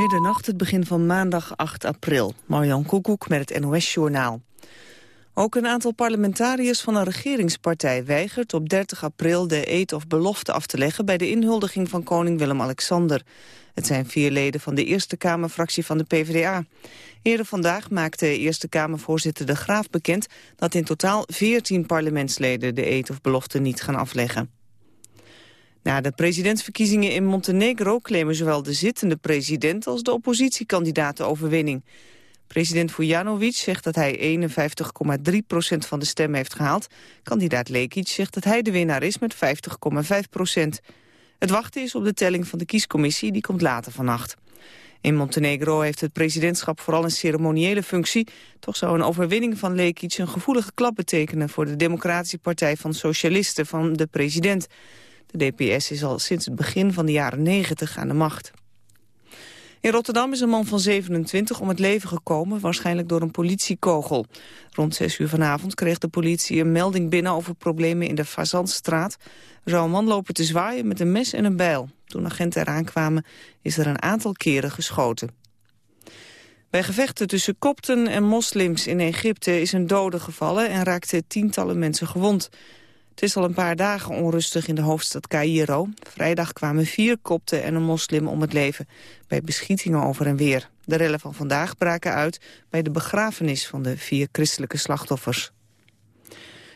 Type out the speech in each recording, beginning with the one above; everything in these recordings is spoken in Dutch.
Middernacht, het begin van maandag 8 april. Marjan Koekoek met het NOS-journaal. Ook een aantal parlementariërs van een regeringspartij weigert op 30 april de eed of belofte af te leggen bij de inhuldiging van koning Willem-Alexander. Het zijn vier leden van de Eerste Kamerfractie van de PvdA. Eerder vandaag maakte Eerste Kamervoorzitter De Graaf bekend dat in totaal 14 parlementsleden de eed of belofte niet gaan afleggen. Na de presidentsverkiezingen in Montenegro claimen zowel de zittende president als de oppositiekandidaat de overwinning. President Vujanovic zegt dat hij 51,3 procent van de stemmen heeft gehaald. Kandidaat Lekic zegt dat hij de winnaar is met 50,5 procent. Het wachten is op de telling van de kiescommissie, die komt later vannacht. In Montenegro heeft het presidentschap vooral een ceremoniële functie. Toch zou een overwinning van Lekic een gevoelige klap betekenen... voor de Democratische Partij van Socialisten van de president. De DPS is al sinds het begin van de jaren 90 aan de macht. In Rotterdam is een man van 27 om het leven gekomen, waarschijnlijk door een politiekogel. Rond 6 uur vanavond kreeg de politie een melding binnen over problemen in de Fazantstraat. Er zou een man lopen te zwaaien met een mes en een bijl. Toen agenten eraan kwamen is er een aantal keren geschoten. Bij gevechten tussen kopten en moslims in Egypte is een dode gevallen en raakten tientallen mensen gewond. Het is al een paar dagen onrustig in de hoofdstad Cairo. Vrijdag kwamen vier kopten en een moslim om het leven bij beschietingen over en weer. De rellen van vandaag braken uit bij de begrafenis van de vier christelijke slachtoffers.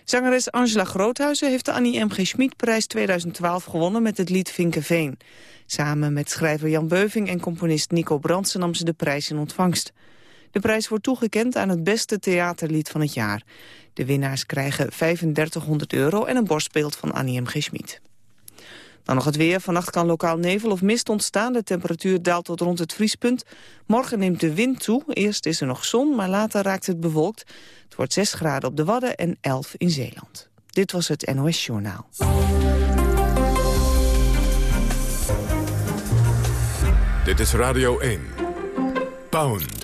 Zangeres Angela Groothuizen heeft de Annie M. G. Schmid-prijs 2012 gewonnen met het lied Vinkenveen. Samen met schrijver Jan Beuving en componist Nico Brandsen nam ze de prijs in ontvangst. De prijs wordt toegekend aan het beste theaterlied van het jaar. De winnaars krijgen 3500 euro en een borstbeeld van Annie M. G. Schmid. Dan nog het weer. Vannacht kan lokaal nevel of mist ontstaan. De temperatuur daalt tot rond het vriespunt. Morgen neemt de wind toe. Eerst is er nog zon, maar later raakt het bewolkt. Het wordt 6 graden op de Wadden en 11 in Zeeland. Dit was het NOS Journaal. Dit is Radio 1. Pound.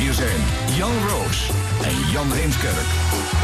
Hier zijn Jan Roos en Jan Heemskerk.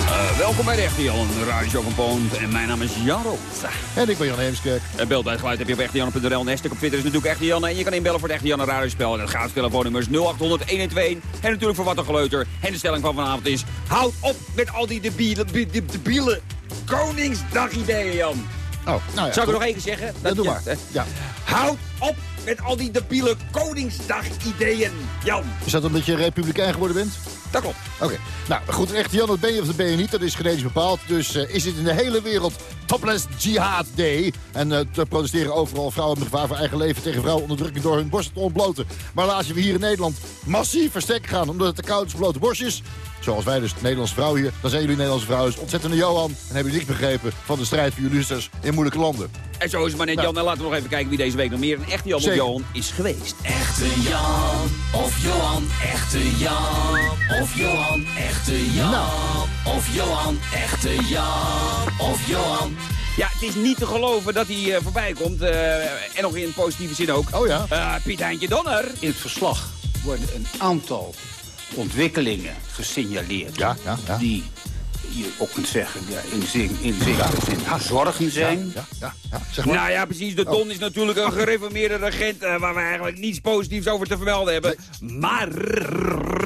Uh, welkom bij de Echte Jan, de van Poont. En mijn naam is Jan Roos. En ik ben Jan Heemskerk. En beeld bij het geluid heb je op echtejan.nl. En hashtag op Twitter is natuurlijk Echte Jan. En je kan inbellen voor het Echte Jan radiospel. En het gaat telefoonnummers 0800 112. En natuurlijk voor wat een geleuter. En de stelling van vanavond is... Houd op met al die debiele, debiele Koningsdag-ideeën, Jan. Oh, nou ja, Zou ik nog even zeggen? Dat, doe maar. Ja. Houd op met al die debiele Koningsdag-ideeën, Jan. Is dat omdat je republikein geworden bent? Dat klopt. Oké. Nou, goed, echt Jan, dat ben je of dat ben je niet. Dat is genetisch bepaald. Dus uh, is dit in de hele wereld Topless Jihad Day. En uh, te protesteren overal vrouwen met gevaar voor eigen leven... tegen vrouwenonderdrukking door hun borsten te ontbloten. Maar laat je we hier in Nederland massief verstek gaan... omdat het te koud is blote borstjes... Zoals wij dus, Nederlandse vrouwen hier. Dan zijn jullie Nederlandse vrouwen dus ontzettende Johan. En hebben jullie niks begrepen van de strijd voor jullie zusters in moeilijke landen. En zo is het maar net, Nou. Jan. En laten we nog even kijken wie deze week nog meer een echte Jan of Zeker. Johan is geweest. Echte Jan of Johan, echte Jan of Johan, echte Jan of Johan, echte Jan of Johan. Ja, het is niet te geloven dat hij eh, voorbij komt. eh, en nog in positieve zin ook. Oh ja? Eh, Piet Heintje Donner. In het verslag worden een aantal ontwikkelingen gesignaleerd... Ja, ja, ja. die je ook kunt zeggen ja, in, zin, in zin zorgen zijn. Ja, ja, ja. Zeg maar. Nou ja, precies. De Don is natuurlijk een gereformeerde regent... eh, waar we eigenlijk niets positiefs over te vermelden hebben. Maar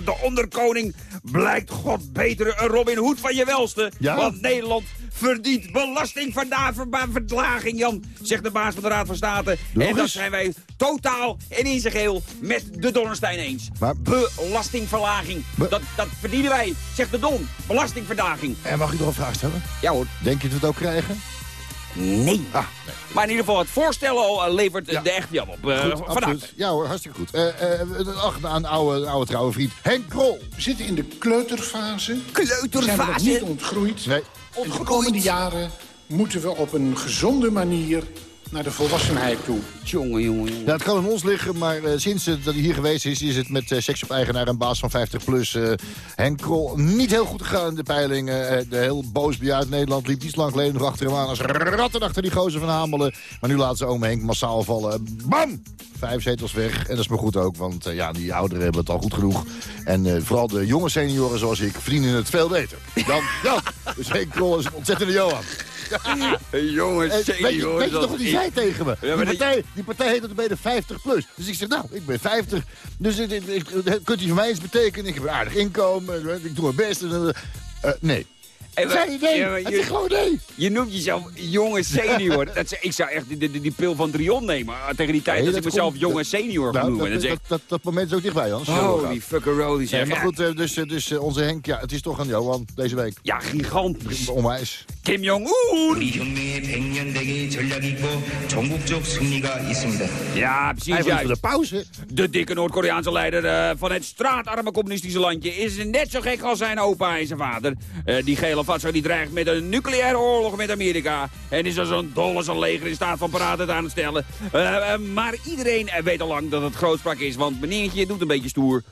de onderkoning blijkt god betere een Robin Hood van je welste. Ja? Want Nederland verdient belastingverlaging, Jan. Zegt de baas van de Raad van State. En dat zijn wij totaal en in zijn geheel met de Donnerstein eens. Maar- Belastingverlaging. Be- Dat, dat verdienen wij, zegt de Don. Belastingverlaging. En mag ik nog een vraag stellen? Ja hoor. Denk je dat we het ook krijgen? Nee. Ah, Maar in ieder geval, het voorstel eh, levert eh, Ja. de echte Jan op. Eh goed, vandaag. absoluut. Ja hoor, hartstikke goed. Eh eh ach, aan oude, oude trouwe vriend Henk Krol. We zitten in de kleuterfase. Kleuterfase. Zijn we nog niet ontgroeid. Nee. En de komende jaren moeten we op een gezonde manier naar de volwassenheid toe. Jongen, jongen, jongen. Nou, het kan aan ons liggen, maar eh, sinds eh, dat hij hier geweest is... is het met eh, seks op eigenaar en baas van 50 plus eh, Henk Krol niet heel goed gegaan in de peilingen. Eh, de heel boos bejaard Nederland liep niet zo lang geleden nog achter hem aan... als ratten achter die gozer van Hamelen. Maar nu laat ze oom Henk massaal vallen. Bam! Vijf zetels weg. En dat is maar goed ook, want eh, ja, die ouderen hebben het al goed genoeg. En eh, vooral de jonge senioren zoals ik verdienen het veel beter. Dan, Jan. Dus Henk Krol is een ontzettende Johan. Jongens, Eh, weet, je, senior. weet je dat nog wat hij ik- zei tegen me? Ja, die, maar partij, die partij heet dat ben je 50 plus. Dus ik zeg, nou, ik ben 50. Dus ik, ik- ik- kunt u voor mij iets betekenen? Ik heb een aardig inkomen. Ik doe mijn best. Eh, eh, nee. Nee. ja, maar Het je- is gewoon nee. Je noemt jezelf jonge senior. dat, is- ik zou echt die, die, die pil van Drion nemen. eh, Tegen die tijd Nee, dat, dat ik mezelf komt- jonge senior Nou, genoem. dat, dat, dat, moment is ook dichtbij, Hans. holy fuckeroni Nee, zeg. maar Ja, goed, eh, dus, dus onze Henk, ja, het is toch aan Johan deze week. ja, gigantisch. Onwijs. Kim Jong-un. 우리 혁명의 100년대계의 전략이 있고 전국적 승리가 있습니다. Ja, precies Hij juist. de pauze. De dikke Noord-Koreaanse leider eh, van het straatarme communistische landje... is net zo gek als zijn opa en zijn vader. Eh, die gele fatso die dreigt met een nucleaire oorlog met Amerika... en is als een dolle zijn leger in staat van paraat aan het stellen. Eh, eh, maar iedereen eh, weet al lang dat het grootspraak is... want meneertje doet een beetje stoer...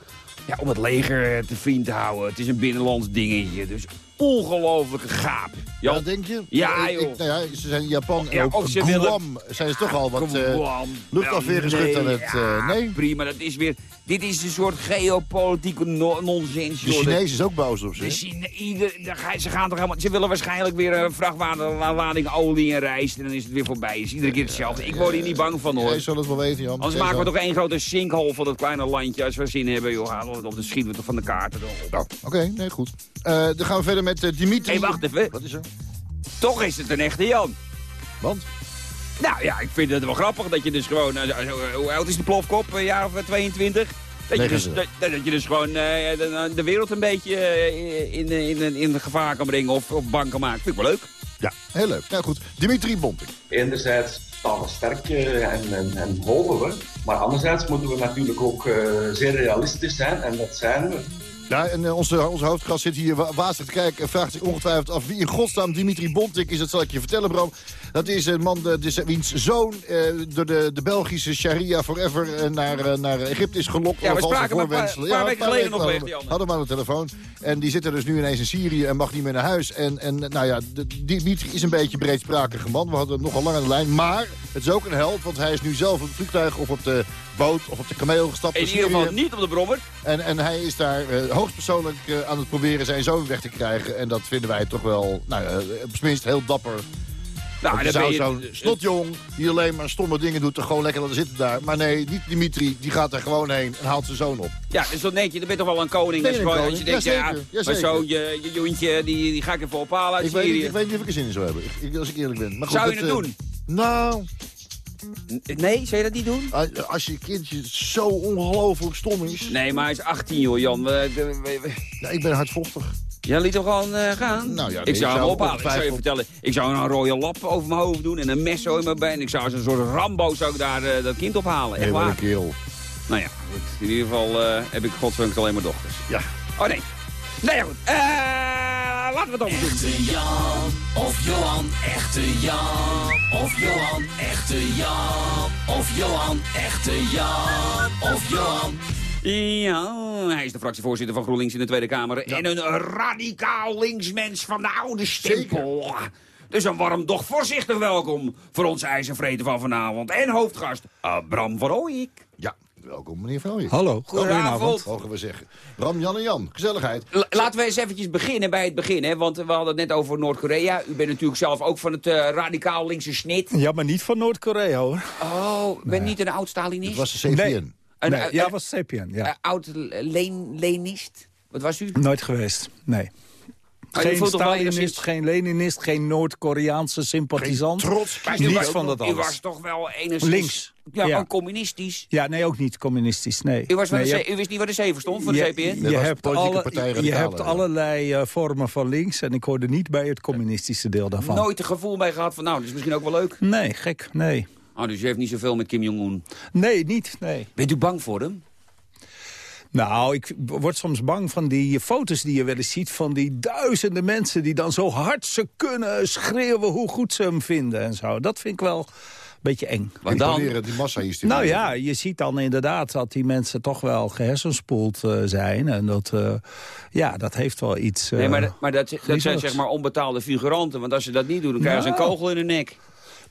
Ja, om het leger eh, te vriend te houden. Het is een binnenlands dingetje, dus ongelooflijke gaap. Ja, denk je? Ja, ik- nou ja, ze zijn in Japan en Ja, ook of ze Guam willen- zijn ze toch al wat Guam. luchtafweer geschud aan het... nee? prima. Dat is weer, dit is een soort geopolitieke no- nonsens. De. Chinezen is ook boos op ze. De ze, gaan toch helemaal, ze willen waarschijnlijk weer een vrachtwagenlading olie en rijst. En dan is het weer voorbij. is iedere keer hetzelfde. Ik word hier niet bang van hoor. Jij zal het wel weten, Jan. Anders maken we toch één grote sinkhole van dat kleine landje. Als we zin hebben, joh. Op, dan schieten we toch van de kaarten. Nou, oké, nee, goed. Eh, dan gaan we verder met eh, Dimitri. Hé, wacht even. Wat is er? Toch is het een echte Jan. Want? Nou ja, ik vind het wel grappig dat je dus gewoon... eh, zo- hoe oud is die plofkop? Een jaar of 22? Dat je, dus, 29. dat, dat je dus gewoon eh, de, de wereld een beetje eh, in, in, in, in gevaar kan brengen of, of bang kan maken. Vind ik wel leuk. Ja, heel leuk. Nou goed, Dimitri Bonting. Enerzijds staan we sterk eh, en, en, en hopen we. Maar anderzijds moeten we natuurlijk ook eh, zeer realistisch zijn. En dat zijn we. Ja, en eh, onze, onze hoofdgast zit hier wa- wazig te kijken... en vraagt zich ongetwijfeld af wie in godsnaam Dimitri Bontik is. Dat zal ik je vertellen, Bram. Dat is een man de, de, wiens zoon eh, door de, de Belgische Sharia Forever eh, naar, eh, naar Egypte is gelokt. Ja, we spraken hem een paar- weken geleden nog Jan. Hadden we aan de telefoon. En die zit er dus nu ineens in Syrië en mag niet meer naar huis. En, en nou ja, Dimitri is een beetje breedsprakige man. We hadden hem nogal lang aan de lijn. Maar het is ook een held, want hij is nu zelf op het vliegtuig of op de boot of op de kameel gestapt In ieder geval niet op de brommer. En, en hij is daar eh, hoogstpersoonlijk eh, aan het proberen zijn zoon weg te krijgen. En dat vinden wij toch wel, nou ja, op zijn minst heel dapper. Nou, je dan zou je- zo'n snotjong die alleen maar stomme dingen doet... toch gewoon lekker laten zitten daar. Maar nee, niet Dimitri, die gaat er gewoon heen en haalt zijn zoon op. Ja, dat is wel netjes. Dan ben je toch wel een koning. Ben Dat je gewoon, als je denkt, ja, maar zo, je, je joentje, die, die ga ik even ophalen uit Ik weet, ik weet niet of ik er zin in zou hebben, ik, ik- als ik eerlijk ben. Maar goed, Zou je het doen? Nou, Nee, zou je dat niet doen? als- je kindje zo ongelooflijk stom is... Nee, maar hij is 18, joh, Jan. We, we- we- we- Ja, ik ben hardvochtig. Ja, liet hem gewoon eh, gaan. Nou ja, nee, ik ik zou hem ophalen. Ik zou je vertellen. Ik zou een rode lap over mijn hoofd doen en een mes zo in mijn been. Ik zou als een soort Rambo zou ik daar eh, dat kind ophalen. Echt waar. een kerel. Nou ja, goed. In ieder geval eh, heb ik godsdank alleen maar dochters. Ja. Oh nee. Nou ja, goed. Eh, laten we het doen. Echte Jan of Johan, echte Jan of Johan, echte Jan of Johan, echte Jan of Johan. Ja, hij is de fractievoorzitter van GroenLinks in de Tweede Kamer. En een radicaal linksmens van de oude stempel. Dus een warm, doch voorzichtig welkom voor onze ijzervreten van vanavond. En hoofdgast, Bram van Ooyik. Ja, welkom meneer Vroolijk. Hallo. Goedenavond. Mogen we zeggen. Ram, Jan en Jan, gezelligheid. L- Laten we eens eventjes beginnen bij het begin, hè? want we hadden het net over Noord-Korea. U bent natuurlijk zelf ook van het eh, radicaal linkse snit. Ja, maar niet van Noord-Korea hoor. Oh, ik ben niet een oud-Stalinist? Het was de CVN. Nee. Een, nee, eh, ja, eh, was Sapien. Ja. Oud-Lenist? Wat was u? Nooit geweest. Nee. Maar u Geen Stalinist, geen Leninist, geen Noord-Koreaanse sympathisant. trots. Maar u Niets was- van dat U alles. was toch wel enigszins... Links. Ja, Ja. gewoon communistisch. Ja, nee, ook niet communistisch, nee. U, was nee, de je u wist niet waar de 7 stond voor de je, CPN? je was hebt, politieke alle, je hebt allerlei eh, vormen van links en ik hoorde niet bij het communistische deel daarvan. Nooit een gevoel bij gehad van, nou, dat is misschien ook wel leuk. Nee, gek, nee. Oh, dus u heeft niet zoveel met Kim Jong-un. Nee, niet, nee. Bent u bang voor hem? Nou, ik word soms bang van die foto's die je wel eens ziet... van die duizenden mensen die dan zo hard ze kunnen schreeuwen... hoe goed ze hem vinden en zo. Dat vind ik wel beetje eng. Want dan... Die massa hier Nou ja, je ziet dan inderdaad dat die mensen toch wel gehersenspoeld uh, zijn. En dat, uh, ja, dat heeft wel iets uh, Nee, maar, maar dat, dat zijn zeg maar onbetaalde figuranten. Want als ze dat niet doen, dan krijgen ze een Nou. kogel in de nek.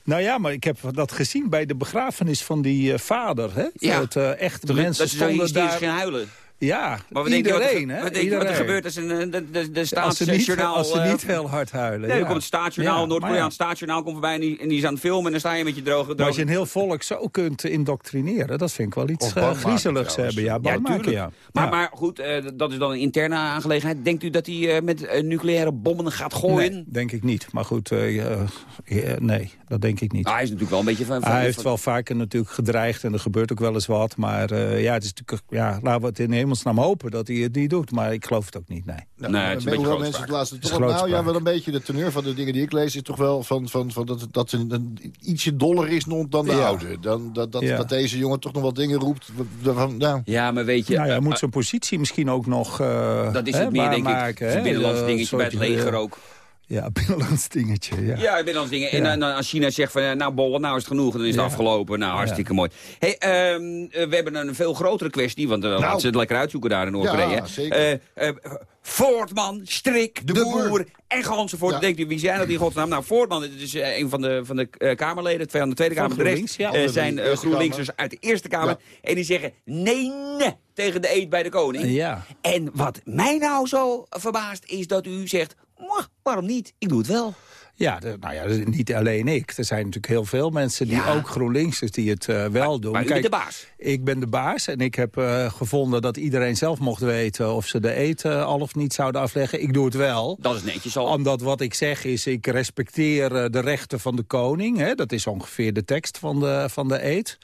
Nou ja, maar ik heb dat gezien bij de begrafenis van die eh, vader. Hè? Ja. Dat uh, echt Dat- mensen dat ze zo stonden daar... gaan huilen. Ja, Maar wat wat er, iedereen, hè? wat wat er Iedereen. gebeurt als een, eh, de, de, de Als ze, niet, staatsjournaal... als ze eh, niet heel hard huilen. Nee, ja. dan komt het staatsjournaal, Ja, Noord-Koreaans maar ja. staatsjournaal komt voorbij en die, en die is aan het filmen en dan sta je met je droge... Maar droge als je een heel volk zo kunt indoctrineren, dat vind ik wel iets eh, griezeligs hebben. Ja, Ja, maken, tuurlijk. ja. Maar, Ja. maar goed, eh, dat is dan een interne aangelegenheid. Denkt u dat hij eh, met nucleaire bommen gaat gooien? Nee, denk ik niet. Maar goed, eh, eh, eh, nee, dat denk ik niet. Nou, hij is natuurlijk wel een beetje van... van Hij heeft van- wel vaker natuurlijk gedreigd en er gebeurt ook wel eens wat. Maar eh, ja, het is natuurlijk, ja, laten we het in hemelsnaam hopen dat hij het niet doet. Maar ik geloof het ook niet, nee. Nou, Nee, het is een hoewel mensen het laatste Het is toch wel, nou ja, wel een beetje de teneur van de dingen die ik lees is toch wel van, van, van dat, dat een, een ietsje doller is dan de Ja. oude. Dan, dat, dat, Ja. dat deze jongen toch nog wat dingen roept. Van, nou, Ja, maar weet je... nou ja, hij eh, moet zijn positie misschien ook nog uh, dat is het meer, denk ik. Een binnenlands dingetje bij het leger ook. Ja, binnenlands dingetje, ja. Ja, binnenlands dingen. En Ja. als China zegt van, eh, nou Bolle, nou is het genoeg, dan is het Ja. afgelopen. Nou, hartstikke mooi. Hey, ehm, eh, we hebben een veel grotere kwestie, want uh, laten ze het lekker uitzoeken daar in Noord-Korea. Nou. Ja, zeker. Eh, eh, Voortman, Strik, De, De Boer, Boer. en Gansenvoort. Ja. Denkt u, wie zijn dat in godsnaam? Nou, Voortman is eh, een van de, van de eh, Kamerleden, twee aan de Tweede Van Kamer. De rest ja. eh, zijn eh, GroenLinksers uit de Eerste Kamer. Ja. En die zeggen nee, nee tegen de eet bij de koning. Ja. En wat mij nou zo verbaast is dat u zegt... "Mwah, waarom niet? Ik doe het wel. Ja, de- nou ja, niet alleen ik. Er zijn natuurlijk heel veel mensen die Ja. ook GroenLinksers die het eh, wel doen. Maar bent de baas. Ik ben de baas en ik heb eh, gevonden dat iedereen zelf mocht weten... of ze de eten al of niet zouden afleggen. Ik doe het wel. Dat is netjes al. Omdat wat ik zeg is, ik respecteer eh, de rechten van de koning. Hè? Dat is ongeveer de tekst van de, van de eed.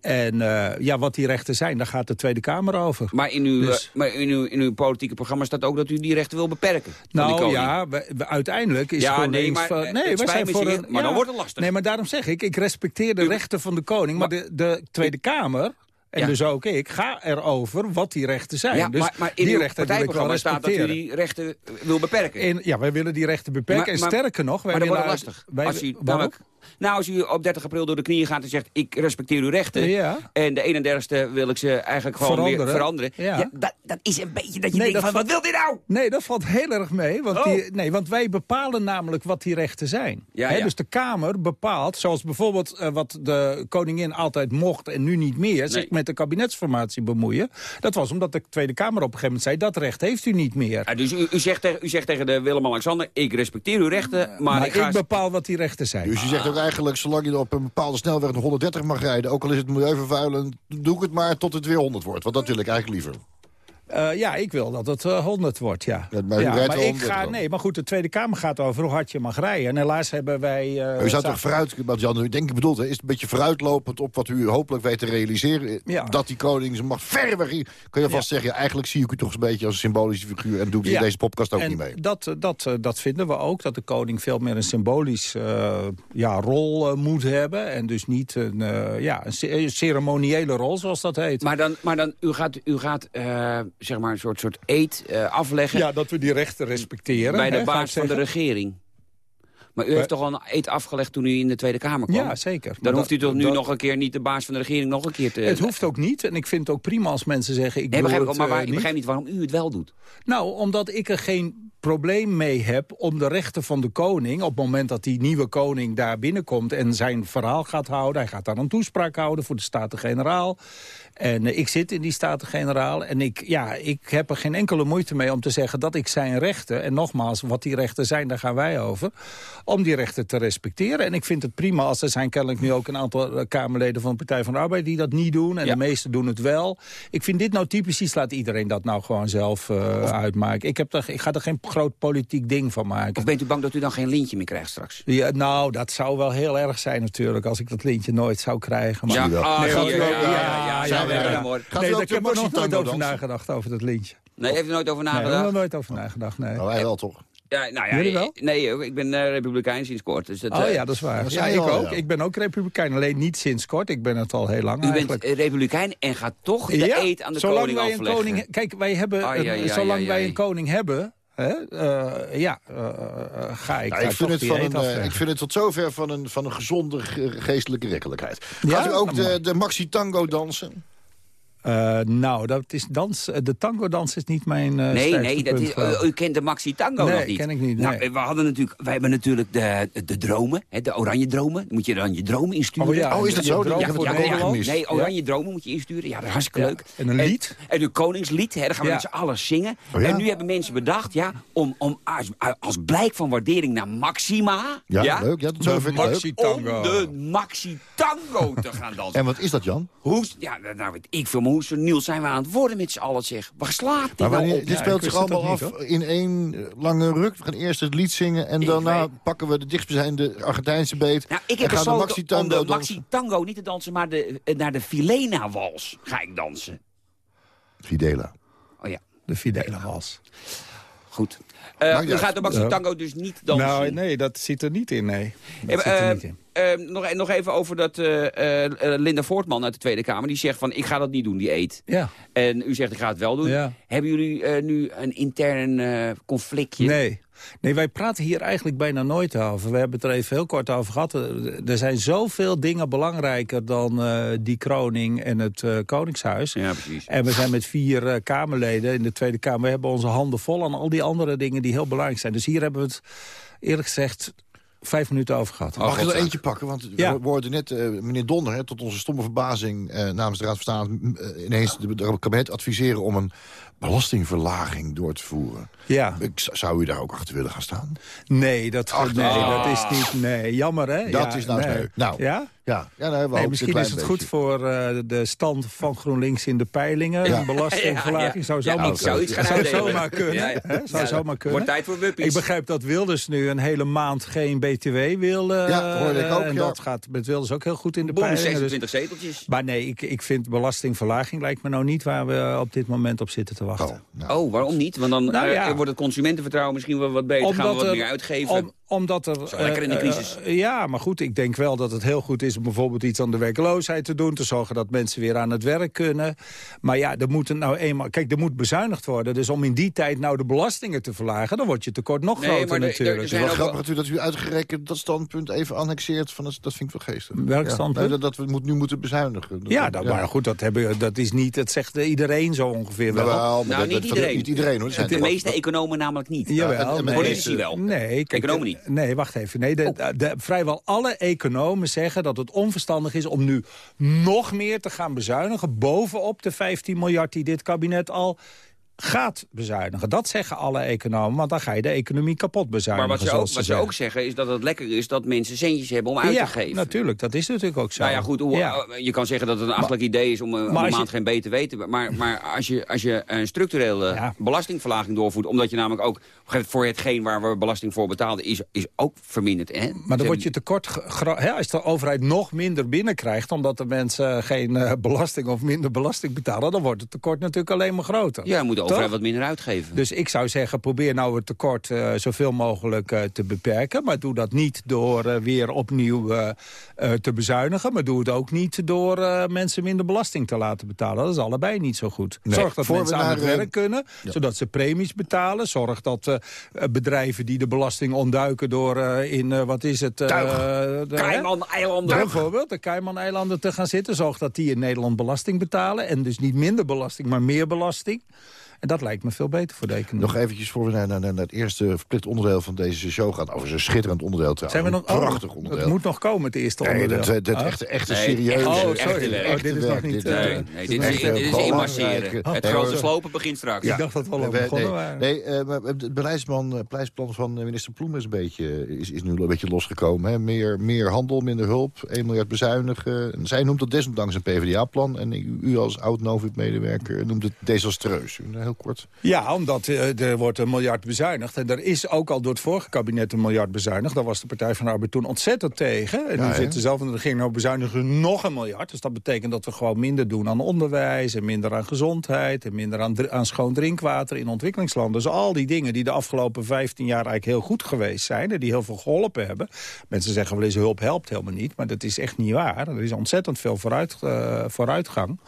En eh, ja, wat die rechten zijn, daar gaat de Tweede Kamer over. Maar in uw, Dus- eh, maar in, uw, in uw politieke programma staat ook dat u die rechten wil beperken. Nou ja, we- we- uiteindelijk is Ja, nee, maar, van- eh, nee, wij zijn voor een... maar dan wordt het lastig. Nee, maar daarom zeg ik, ik respecteer de U- rechten van de koning. Maar, de, de Tweede Kamer, en Ja. dus ook ik, ga erover wat die rechten zijn. ja, dus maar, maar in die uw rechten wil ik wel staat dat u die rechten wil beperken. En, ja, wij willen die rechten beperken. Maar- en sterker nog, wij maar dan wordt lastig. wij- als u, namelijk, nou, als u op 30 april door de knieën gaat en zegt... ik respecteer uw rechten... Ja. en de 31ste wil ik ze eigenlijk gewoon Veranderen. weer veranderen... Ja. Ja. dat, dat is een beetje dat je Nee, denkt dat van, wat wil dit nou? Nee, dat valt heel erg mee. Want, Oh. die, nee, want wij bepalen namelijk wat die rechten zijn. Ja, Hè, ja. Dus de Kamer bepaalt, zoals bijvoorbeeld eh, wat de koningin altijd mocht... en nu niet meer, zich met de kabinetsformatie bemoeien. Dat was omdat de Tweede Kamer op een gegeven moment zei... dat recht heeft u niet meer. Ja, dus u, u, zegt tegen, u zegt tegen de Willem-Alexander... ik respecteer uw rechten, maar, maar ik ga... ik bepaal wat die rechten zijn. dus je zegt ook eigenlijk, zolang je op een bepaalde snelweg nog 130 mag rijden... ook al is het milieuvervuilend, doe ik het maar tot het weer 100 wordt. Want dat wil ik eigenlijk liever. Eh, ja, ik wil dat het eh, 100 wordt, ja. Ja, maar u ja, ik 100 ga, dan. nee, maar goed, de Tweede Kamer gaat over hoe hard je mag rijden. En helaas hebben wij... eh, u zou toch vooruit, want Jan, ik denk ik bedoeld, hè, is het een beetje vooruitlopend op wat u hopelijk weet te realiseren. Ja. Dat die koning zijn macht ver weg hier. Kun je vast zeggen, ja, eigenlijk zie ik u toch een beetje als een symbolische figuur. En doe ik in Ja. deze podcast ook en niet mee. Dat, eh, dat, eh, dat vinden we ook, dat de koning veel meer een symbolisch eh, ja, rol eh, moet hebben. En dus niet een, eh, ja, een ce- een ceremoniële rol, zoals dat heet. Maar dan, maar dan u gaat, u gaat eh, zeg maar een soort, soort eet eh, afleggen ja, dat we die rechten respecteren. bij de hè, baas ik van de regering. Maar u heeft toch al een eet afgelegd toen u in de Tweede Kamer kwam? Ja, zeker. Dan hoeft u toch nu dat- nog een keer niet de baas van de regering nog een keer te... Het hoeft ook niet. En ik vind het ook prima als mensen zeggen... Ik Nee, begrijp ik het, maar waar, eh, ik niet. begrijp niet waarom u het wel doet. Nou, omdat ik er geen probleem mee heb om de rechten van de koning... op het moment dat die nieuwe koning daar binnenkomt en zijn verhaal gaat houden... hij gaat daar een toespraak houden voor de Staten-Generaal. En eh, ik zit in die Staten-Generaal en ik, ja, ik heb er geen enkele moeite mee om te zeggen... dat ik zijn rechten, en nogmaals, wat die rechten zijn, daar gaan wij over... om die rechten te respecteren. En ik vind het prima als er zijn kennelijk nu ook een aantal eh, Kamerleden... van de Partij van de Arbeid die dat niet doen. En Ja. de meesten doen het wel. Ik vind dit nou typisch iets, laat iedereen dat nou gewoon zelf eh, uitmaken. Ik, heb er, ik ga er geen groot politiek ding van maken. Of bent u bang dat u dan geen lintje meer krijgt straks? Ja, nou, dat zou wel heel erg zijn natuurlijk... als ik dat lintje nooit zou krijgen. Maar... Ja, ah, Nee, ja, ja, ja, ja, ja, ja. mooi. Gaat Nee, ook ik heb er nog nooit over nagedacht, over dat lintje. Nee, heeft u nooit over Nee, ik heb er nagedacht? nog nooit over nagedacht, nee. Nou, wij wel toch. Ja, nou ja, Jullie wel? Nee, ik ben eh, republikein sinds kort. Dus dat, Oh eh, ja, dat is waar. dat Ja, ik ook. ja. Ik ben ook republikein. Alleen niet sinds kort. Ik ben het al heel lang U bent eigenlijk. eh, republikein en gaat toch de Ja, eet aan de zolang koning wij een afleggen. koning, Kijk, wij hebben, ai, ai, zolang wij een koning hebben... Hè, eh, ja, eh, eh, ga ik Nou, ik, vind het van een, ik vind het tot zover van een, van een gezonde ge- geestelijke werkelijkheid. Ja? Gaat u ook Nou, de, de Maxi Tango dansen? Eh, nou, dat is dans, de tango-dans is niet mijn eh Nee, nee, dat punt, is, u, kent de Maxi Tango Nee, nog niet. ken ik niet, Nou, we hadden natuurlijk, wij hebben natuurlijk de, de dromen, hè, de oranje dromen. Moet je dan je dromen insturen. Oh ja, Oh, is dat zo? droom Ik heb het voor ook Nederland. gemist. Nee, oranje dromen moet je insturen. Ja, dat is hartstikke Ja. leuk. En een lied? En, een koningslied, hè, dan gaan we Ja. met z'n allen zingen. Oh ja? En nu hebben mensen bedacht, ja, om, om als, als blijk van waardering naar Maxima... Ja, leuk. Ja, tot zover vind ik leuk. Maxi Om tango. de Maxi Tango te gaan dansen. En wat is dat, Jan? Hoe, ja, nou weet ik veel, maar hoe Niels zijn we aan het worden met z'n allen, zeg. Waar slaat dit Maar nou op? dit speelt zich allemaal af niet, in één eh, lange ruk. We gaan eerst het lied zingen en Ik daarna weet- pakken we de dichtstbijzijnde Argentijnse beet. Nou, ik en heb gaan de Maxi om Tango de dansen. Maxi Tango niet te dansen, maar de, eh, naar de Filena-wals ga ik dansen. Fidela. Oh ja, De Fidela was. goed. Eh, niet u gaat de Maxi. Tango dus niet dansen. Nou, nee, dat zit er niet in, nee. Dat Eh, zit er eh, niet in. nog, nog even over dat eh, eh, Linda Voortman uit de Tweede Kamer. Die zegt van, ik ga dat niet doen, die eet. Ja. En u zegt, ik ga het wel doen. Ja. Hebben jullie eh, nu een intern eh, conflictje? Nee. Nee, wij praten hier eigenlijk bijna nooit over. We hebben het er even heel kort over gehad. Er er zijn zoveel dingen belangrijker dan eh, die kroning en het eh, Koningshuis. Ja, precies. En we zijn met vier eh, Kamerleden in de Tweede Kamer. We hebben onze handen vol aan al die andere dingen die heel belangrijk zijn. Dus hier hebben we het eerlijk gezegd vijf minuten over gehad. Mag ik er eentje pakken? Want Ja. we hoorden net eh, meneer Donner, hè, tot onze stomme verbazing... eh, namens de Raad van State eh, ineens de, de kabinet adviseren... om een belastingverlaging door te voeren. Ja. Ik, zou u daar ook achter willen gaan staan? Nee, dat, Ach, nee, ah. dat is niet... Nee, jammer hè? Dat Ja, is nou nee. sneu. Nou, Ja? Ja, ja nou, Nee, misschien is het goed voor eh, de stand van GroenLinks in de peilingen. Ja. Een belastingverlaging Ja, ja. zou Ja, zomaar, ik zou iets gaan zou zomaar kunnen. Ja, ja. hè? Zou Ja, zomaar kunnen. Wordt tijd voor wuppies. Ik begrijp dat Wilders nu een hele maand geen BTW wil. eh, Ja, hoorde ik ook, En ja. dat gaat met Wilders ook heel goed in de Boem, peilingen. dus- 26 zeteltjes. maar nee, ik, ik vind belastingverlaging lijkt me nou niet waar we op dit moment op zitten te wachten. Oh, nou. Oh, waarom niet? Want dan Nou eh, ja. wordt het consumentenvertrouwen misschien wel wat beter. gaan we wat er- meer uitgeven. om- omdat er... Zo lekker in de eh, crisis. eh, ja, maar goed, ik denk wel dat het heel goed is... om bijvoorbeeld iets aan de werkloosheid te doen... te zorgen dat mensen weer aan het werk kunnen. Maar ja, er moet nou eenmaal... Kijk, er moet bezuinigd worden. Dus om in die tijd nou de belastingen te verlagen... dan wordt je tekort nog Nee, groter maar er- er natuurlijk. Het is wel grappig natuurlijk dat u uitgerekend dat standpunt even annexeert. Van, dat dat vind ik wel geestig. Welk Ja. standpunt? Nee, dat, we moet, nu moeten bezuinigen. Ja, dat, maar goed, dat, hebben, dat is niet... Dat zegt iedereen zo ongeveer wel. Nou, dat- niet iedereen. Niet iedereen hoor. De meeste economen namelijk niet. Jawel, en-. Politici wel. Nee, kijk, Economen niet. Oh. Nee, wacht even. Nee, de, de- vrijwel alle economen zeggen dat het onverstandig is... om nu nog meer te gaan bezuinigen... bovenop de 15 miljard die dit kabinet al gaat bezuinigen. Dat zeggen alle economen, want dan ga je de economie kapot Maar bezuinigen. wat ze, ook, wat ze ook zeggen is dat het lekker is dat mensen centjes hebben om uit ja, te geven. natuurlijk. Dat is natuurlijk ook zo. Nou ja, goed, hoe, Ja. eh, je kan zeggen dat het een achtelijk idee is om, eh, maar een maand geen BTW te... Maar, maar als, je, als je een structurele Ja. belastingverlaging doorvoert... omdat je namelijk ook voor hetgeen waar we belasting voor betaalden... is, is ook verminderd. Hè? Maar dan wordt je tekort... Hè, als de overheid nog minder binnenkrijgt... omdat de mensen geen eh, belasting of minder belasting betalen... dan wordt het tekort natuurlijk alleen maar groter. Ja, de overheid Toch? wat minder uitgeven. Dus ik zou zeggen, probeer nou het tekort eh, zoveel mogelijk eh, te beperken. Maar doe dat niet door eh, weer opnieuw te bezuinigen. Maar doe het ook niet door eh, mensen minder belasting te laten betalen. Dat is allebei niet zo goed. Nee, Zorg dat voor we mensen aan naar, het werk kunnen, zodat ze premies betalen. Zorg dat bedrijven die de belasting ontduiken door eh, in, eh, wat is het... eh? Cayman-eilanden. Bijvoorbeeld de Cayman-eilanden te gaan zitten. Zorg dat die in Nederland belasting betalen. En dus niet minder belasting, maar meer belasting. En dat lijkt me veel beter voor de economie. Nog eventjes voor we naar, naar, naar het eerste verplicht onderdeel van deze show gaan. Over een schitterend onderdeel trouwens. Zijn we nog, Een prachtig oh, onderdeel. Het moet nog komen, het eerste nee, onderdeel. dat, dat Ah. echte, echte Nee, serieus. Oh, Echte sorry. Oh, dit is nog niet... Dit, eh, Nee, eh, nee, is dit is, dit is inmasseren. Oh, Het nee, grote slopen begint straks. Ik dacht dat we al Nee, begonnen nee, waren. nee, eh, maar het beleidsman, beleidsplan van minister Ploem is, een beetje, is, is nu een beetje losgekomen. Hè? Meer, meer handel, minder hulp, 1 miljard bezuinigen. En zij noemt dat desondanks een PvdA-plan. En u, u als oud-Novib-medewerker noemt het desastreus. Heel kort. Ja, omdat eh, er wordt een miljard bezuinigd. En er is ook al door het vorige kabinet een miljard bezuinigd. Daar was de Partij van de Arbeid toen ontzettend tegen. En Ja, nu zitten zelf in de regering, nou bezuinigen nog een miljard. Dus dat betekent dat we gewoon minder doen aan onderwijs... en minder aan gezondheid en minder aan, aan schoon drinkwater in ontwikkelingslanden. Dus al die dingen die de afgelopen 15 jaar eigenlijk heel goed geweest zijn... en die heel veel geholpen hebben. Mensen zeggen wel eens hulp helpt helemaal niet, maar dat is echt niet waar. Er is ontzettend veel vooruit, eh, vooruitgang.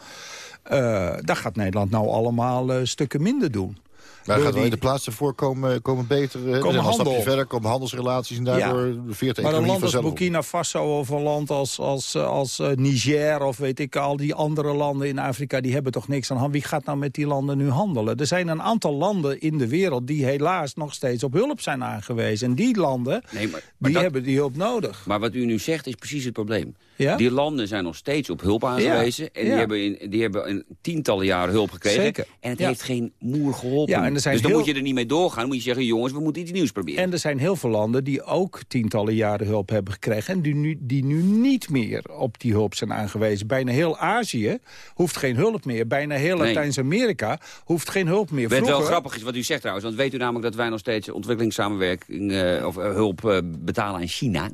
Eh, daar gaat Nederland nou allemaal eh, stukken minder doen. Maar gaat wel in de plaatsen voorkomen komen beter. eh, we zijn al een handel. stapje verder, komen handelsrelaties en daardoor Ja. veert de Maar een land als. Burkina Faso of een land als, als, als Niger of weet ik al die andere landen in Afrika, die hebben toch niks aan hand. Wie gaat nou met die landen nu handelen? Er zijn een aantal landen in de wereld die helaas nog steeds op hulp zijn aangewezen. En die landen, Nee, maar, maar die dat- hebben die hulp nodig. Maar wat u nu zegt is precies het probleem. Ja? Die landen zijn nog steeds op hulp aangewezen. En die Ja. hebben, in, die hebben in tientallen jaren hulp gekregen. Zeker. En het heeft geen moer geholpen. Ja, en er zijn dus dan heel- moet je er niet mee doorgaan. Dan moet je zeggen, jongens, we moeten iets nieuws proberen. En er zijn heel veel landen die ook tientallen jaren hulp hebben gekregen... en die nu, die nu niet meer op die hulp zijn aangewezen. Bijna heel Azië hoeft geen hulp meer. Bijna heel Nee. Latijns-Amerika hoeft geen hulp meer. Weet wel Vroeger- grappig is wat u zegt trouwens. Want weet u namelijk dat wij nog steeds ontwikkelingssamenwerking eh, of eh, hulp eh, betalen aan China?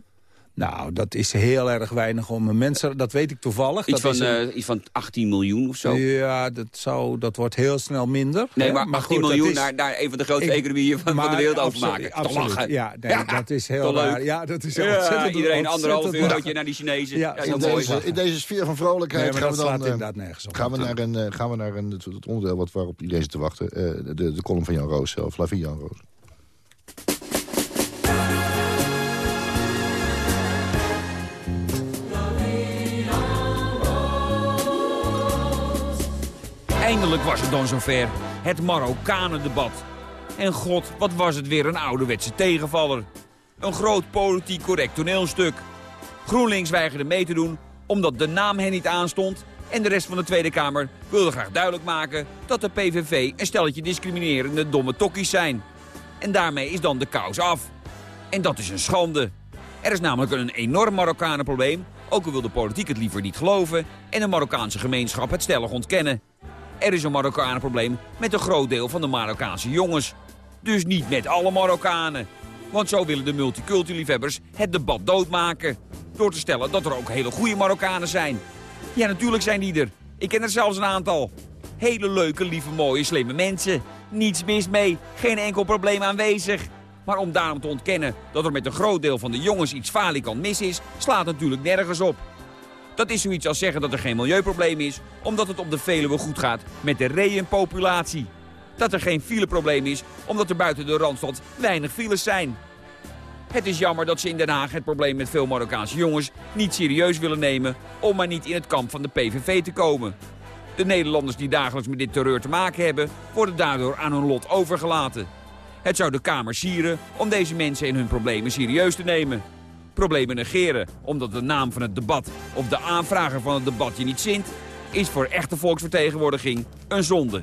Nou, dat is heel erg weinig om mensen... Dat weet ik toevallig. Iets dat van, een- eh, iets van 18 miljoen of zo. Ja, dat, zou, dat wordt heel snel minder. Nee, hè? maar 18 goed, dat miljoen is- naar, naar een van de grootste Ik- economieën van, van de maar wereld overmaken. Absoluut. Ja, nee, dat is heel leuk. raar. Ja, dat is Ja, ontzettend iedereen anderhalf eurotje naar die Chinezen. Ja, Ja, In deze, in deze sfeer van vrolijkheid Nee, maar gaan, we dan, slaat eh, inderdaad nergens op. gaan we naar, een, eh, gaan we naar een, het, onderdeel wat, waarop iedereen zit te wachten. eh, de, de column van Jan Roos zelf, La Vie Jan Roos. Eindelijk was het dan zover. Het Marokkanendebat. En god, wat was het weer een ouderwetse tegenvaller. Een groot politiek correct toneelstuk. GroenLinks weigerde mee te doen omdat de naam hen niet aanstond... en de rest van de Tweede Kamer wilde graag duidelijk maken... dat de PVV een stelletje discriminerende domme tokkies zijn. En daarmee is dan de kous af. En dat is een schande. Er is namelijk een enorm Marokkanenprobleem... ook al wil de politiek het liever niet geloven... en de Marokkaanse gemeenschap het stellig ontkennen. Er is een Marokkanenprobleem met een groot deel van de Marokkaanse jongens. Dus niet met alle Marokkanen. Want zo willen de multiculti-liefhebbers het debat doodmaken. Door te stellen dat er ook hele goede Marokkanen zijn. Ja, natuurlijk zijn die er. Ik ken er zelfs een aantal. Hele leuke, lieve, mooie, slimme mensen. Niets mis mee, geen enkel probleem aanwezig. Maar om daarom te ontkennen dat er met een groot deel van de jongens iets falikant mis is... slaat natuurlijk nergens op. Dat is zoiets als zeggen dat er geen milieuprobleem is... omdat het op de Veluwe goed gaat met de reënpopulatie. Dat er geen fileprobleem is omdat er buiten de Randstad weinig files zijn. Het is jammer dat ze in Den Haag het probleem met veel Marokkaanse jongens... niet serieus willen nemen om maar niet in het kamp van de PVV te komen. De Nederlanders die dagelijks met dit terreur te maken hebben... worden daardoor aan hun lot overgelaten. Het zou de Kamer sieren om deze mensen en hun problemen serieus te nemen. Problemen negeren omdat de naam van het debat of de aanvrager van het debat je niet zint... is voor echte volksvertegenwoordiging een zonde.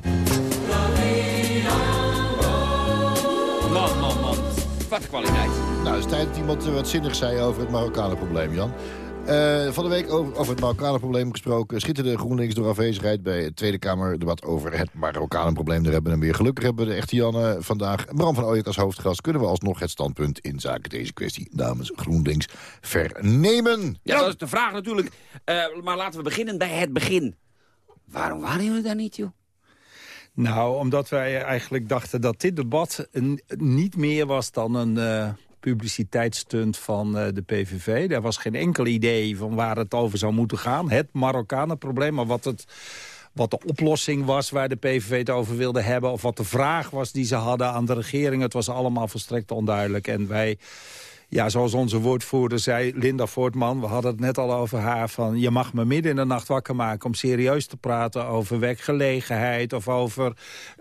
Man, man, man. Wat kwaliteit. Nou, het is tijd dat iemand eh, wat zinnig zei over het Marokkanenprobleem, Jan. Eh, van de week over, over het Marokkanenprobleem gesproken... schitterde GroenLinks door afwezigheid bij het Tweede Kamerdebat over het Marokkanenprobleem. Daar hebben we hem weer. Gelukkig hebben we de echte Janne vandaag. Bram van Ooyek als hoofdgast. Kunnen we alsnog het standpunt in zaken deze kwestie namens GroenLinks vernemen? Ja, dat is de vraag natuurlijk. Eh, maar laten we beginnen bij het begin. Waarom waren jullie daar niet, joh? Nou, omdat wij eigenlijk dachten dat dit debat niet meer was dan een uh, publiciteitsstunt van uh, de PVV. Er was geen enkel idee van waar het over zou moeten gaan. Het Marokkanenprobleem, maar wat het wat de oplossing was waar de PVV het over wilde hebben... of wat de vraag was die ze hadden aan de regering. Het was allemaal volstrekt onduidelijk. En wij, ja, zoals onze woordvoerder zei, Linda Voortman... we hadden het net al over haar, van je mag me midden in de nacht wakker maken... om serieus te praten over werkgelegenheid of over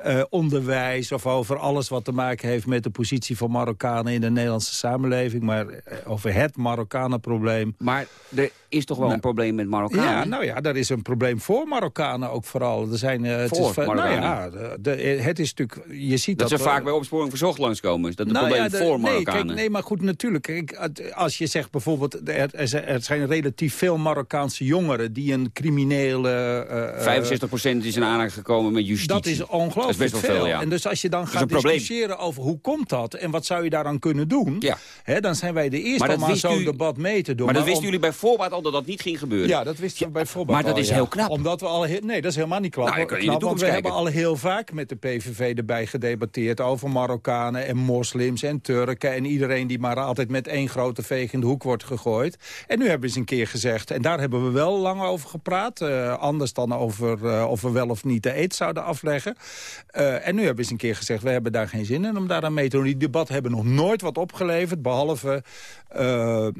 uh, onderwijs... of over alles wat te maken heeft met de positie van Marokkanen... in de Nederlandse samenleving, maar uh, over het Marokkanenprobleem. Maar er is toch wel Nou, een probleem met Marokkanen? Ja, nou ja, er is een probleem voor Marokkanen ook vooral. Er zijn, uh, voor het is, Nou ja, de, de, het is natuurlijk... Je ziet dat, dat ze vaak bij opsporing verzocht langskomen. Is dat een nou probleem ja, de, voor nee, Marokkanen? kijk, nee, maar goed, natuurlijk. Als je zegt bijvoorbeeld... er, er zijn- relatief veel Marokkaanse jongeren... die een criminele... eh, eh, 65% is in aanraking gekomen met justitie. Dat is ongelooflijk Dat is best wel veel, ja. En dus als je dan gaat discussiëren over hoe komt dat... en wat zou je daaraan kunnen doen... Ja. Hè, dan zijn wij de eerste om aan zo'n u- debat mee te doen. maar dat om- wisten jullie bij voorbaat al dat dat niet ging gebeuren. Ja, dat wisten we bij voorbaat maar dat al, is ja. heel knap. Omdat we al heel, nee, dat is helemaal niet knap. Nou, je knap, want we kijken. hebben al heel vaak met de PVV erbij gedebatteerd... over Marokkanen en moslims en Turken... en iedereen die maar altijd met één grote veeg in de hoek wordt gegooid. En nu hebben we eens een keer gezegd... en daar hebben we wel lang over gepraat... eh, anders dan over eh, of we wel of niet de eet zouden afleggen. Eh, en nu hebben we eens een keer gezegd... we hebben daar geen zin in om daaraan mee te doen. Die debatten hebben nog nooit wat opgeleverd... behalve eh, eh,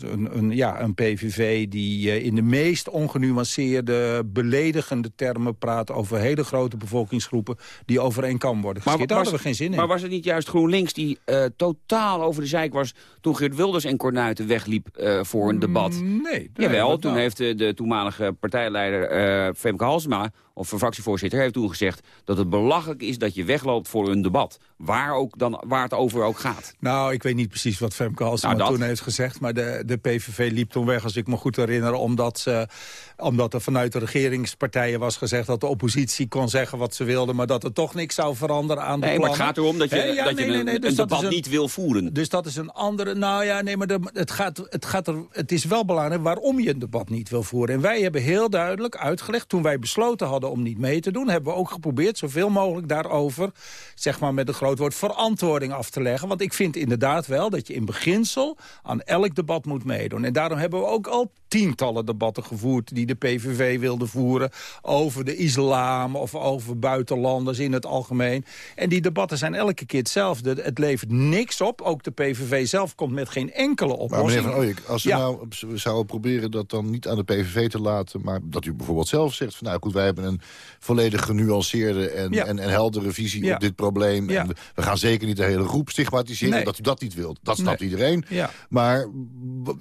een, een, ja, een PVV die in de meest ongenuanceerde, beledigende termen praat... over hele grote bevolkingsgroepen die over één kam worden geschikt. Daar hadden we geen zin in. Maar was het niet juist GroenLinks die totaal over de zeik was... toen Geert Wilders en Cornuiten wegliep eh, voor een debat? Nee. Jawel, nee, toen nou, heeft eh, de toenmalige partijleider eh Femke Halsema... of de fractievoorzitter, heeft toen gezegd... dat het belachelijk is dat je wegloopt voor een debat. Waar, ook dan, waar het over ook gaat. Nou, ik weet niet precies wat Femke Halsema Nou, toen heeft gezegd... maar de, de PVV liep toen weg, als ik me goed herinner... omdat, ze, omdat er vanuit de regeringspartijen was gezegd... dat de oppositie kon zeggen wat ze wilde... maar dat er toch niks zou veranderen aan de Nee, maar het gaat erom dat je, ja, dat je nee, een, nee, dus een debat niet wil voeren. Dus dat is een andere... Nou ja, nee, maar de, het, gaat, het, gaat er, het is wel belangrijk waarom je een debat niet wil voeren. En wij hebben heel duidelijk uitgelegd... toen wij besloten hadden om niet mee te doen... hebben we ook geprobeerd zoveel mogelijk daarover... zeg maar met een groot woord verantwoording af te leggen. Want ik vind inderdaad wel dat je in beginsel... aan elk debat moet meedoen. En daarom hebben we ook al tientallen debatten gevoerd... die de PVV wilde voeren over de islam... of over buitenlanders in het algemeen. En die debatten zijn elke keer hetzelfde. Het levert niks op. Ook de PVV zelf komt met geen enkele Maar oplossing. meneer Van Ooyek, als we Ja. nou we zouden proberen dat dan niet aan de PVV te laten... maar dat u bijvoorbeeld zelf zegt van nou goed, wij hebben een volledig genuanceerde en, Ja. en, en heldere visie Ja. op dit probleem. Ja. En we, gaan zeker niet de hele groep stigmatiseren, Nee. dat u dat niet wilt. Dat snapt Nee. iedereen. Ja. Maar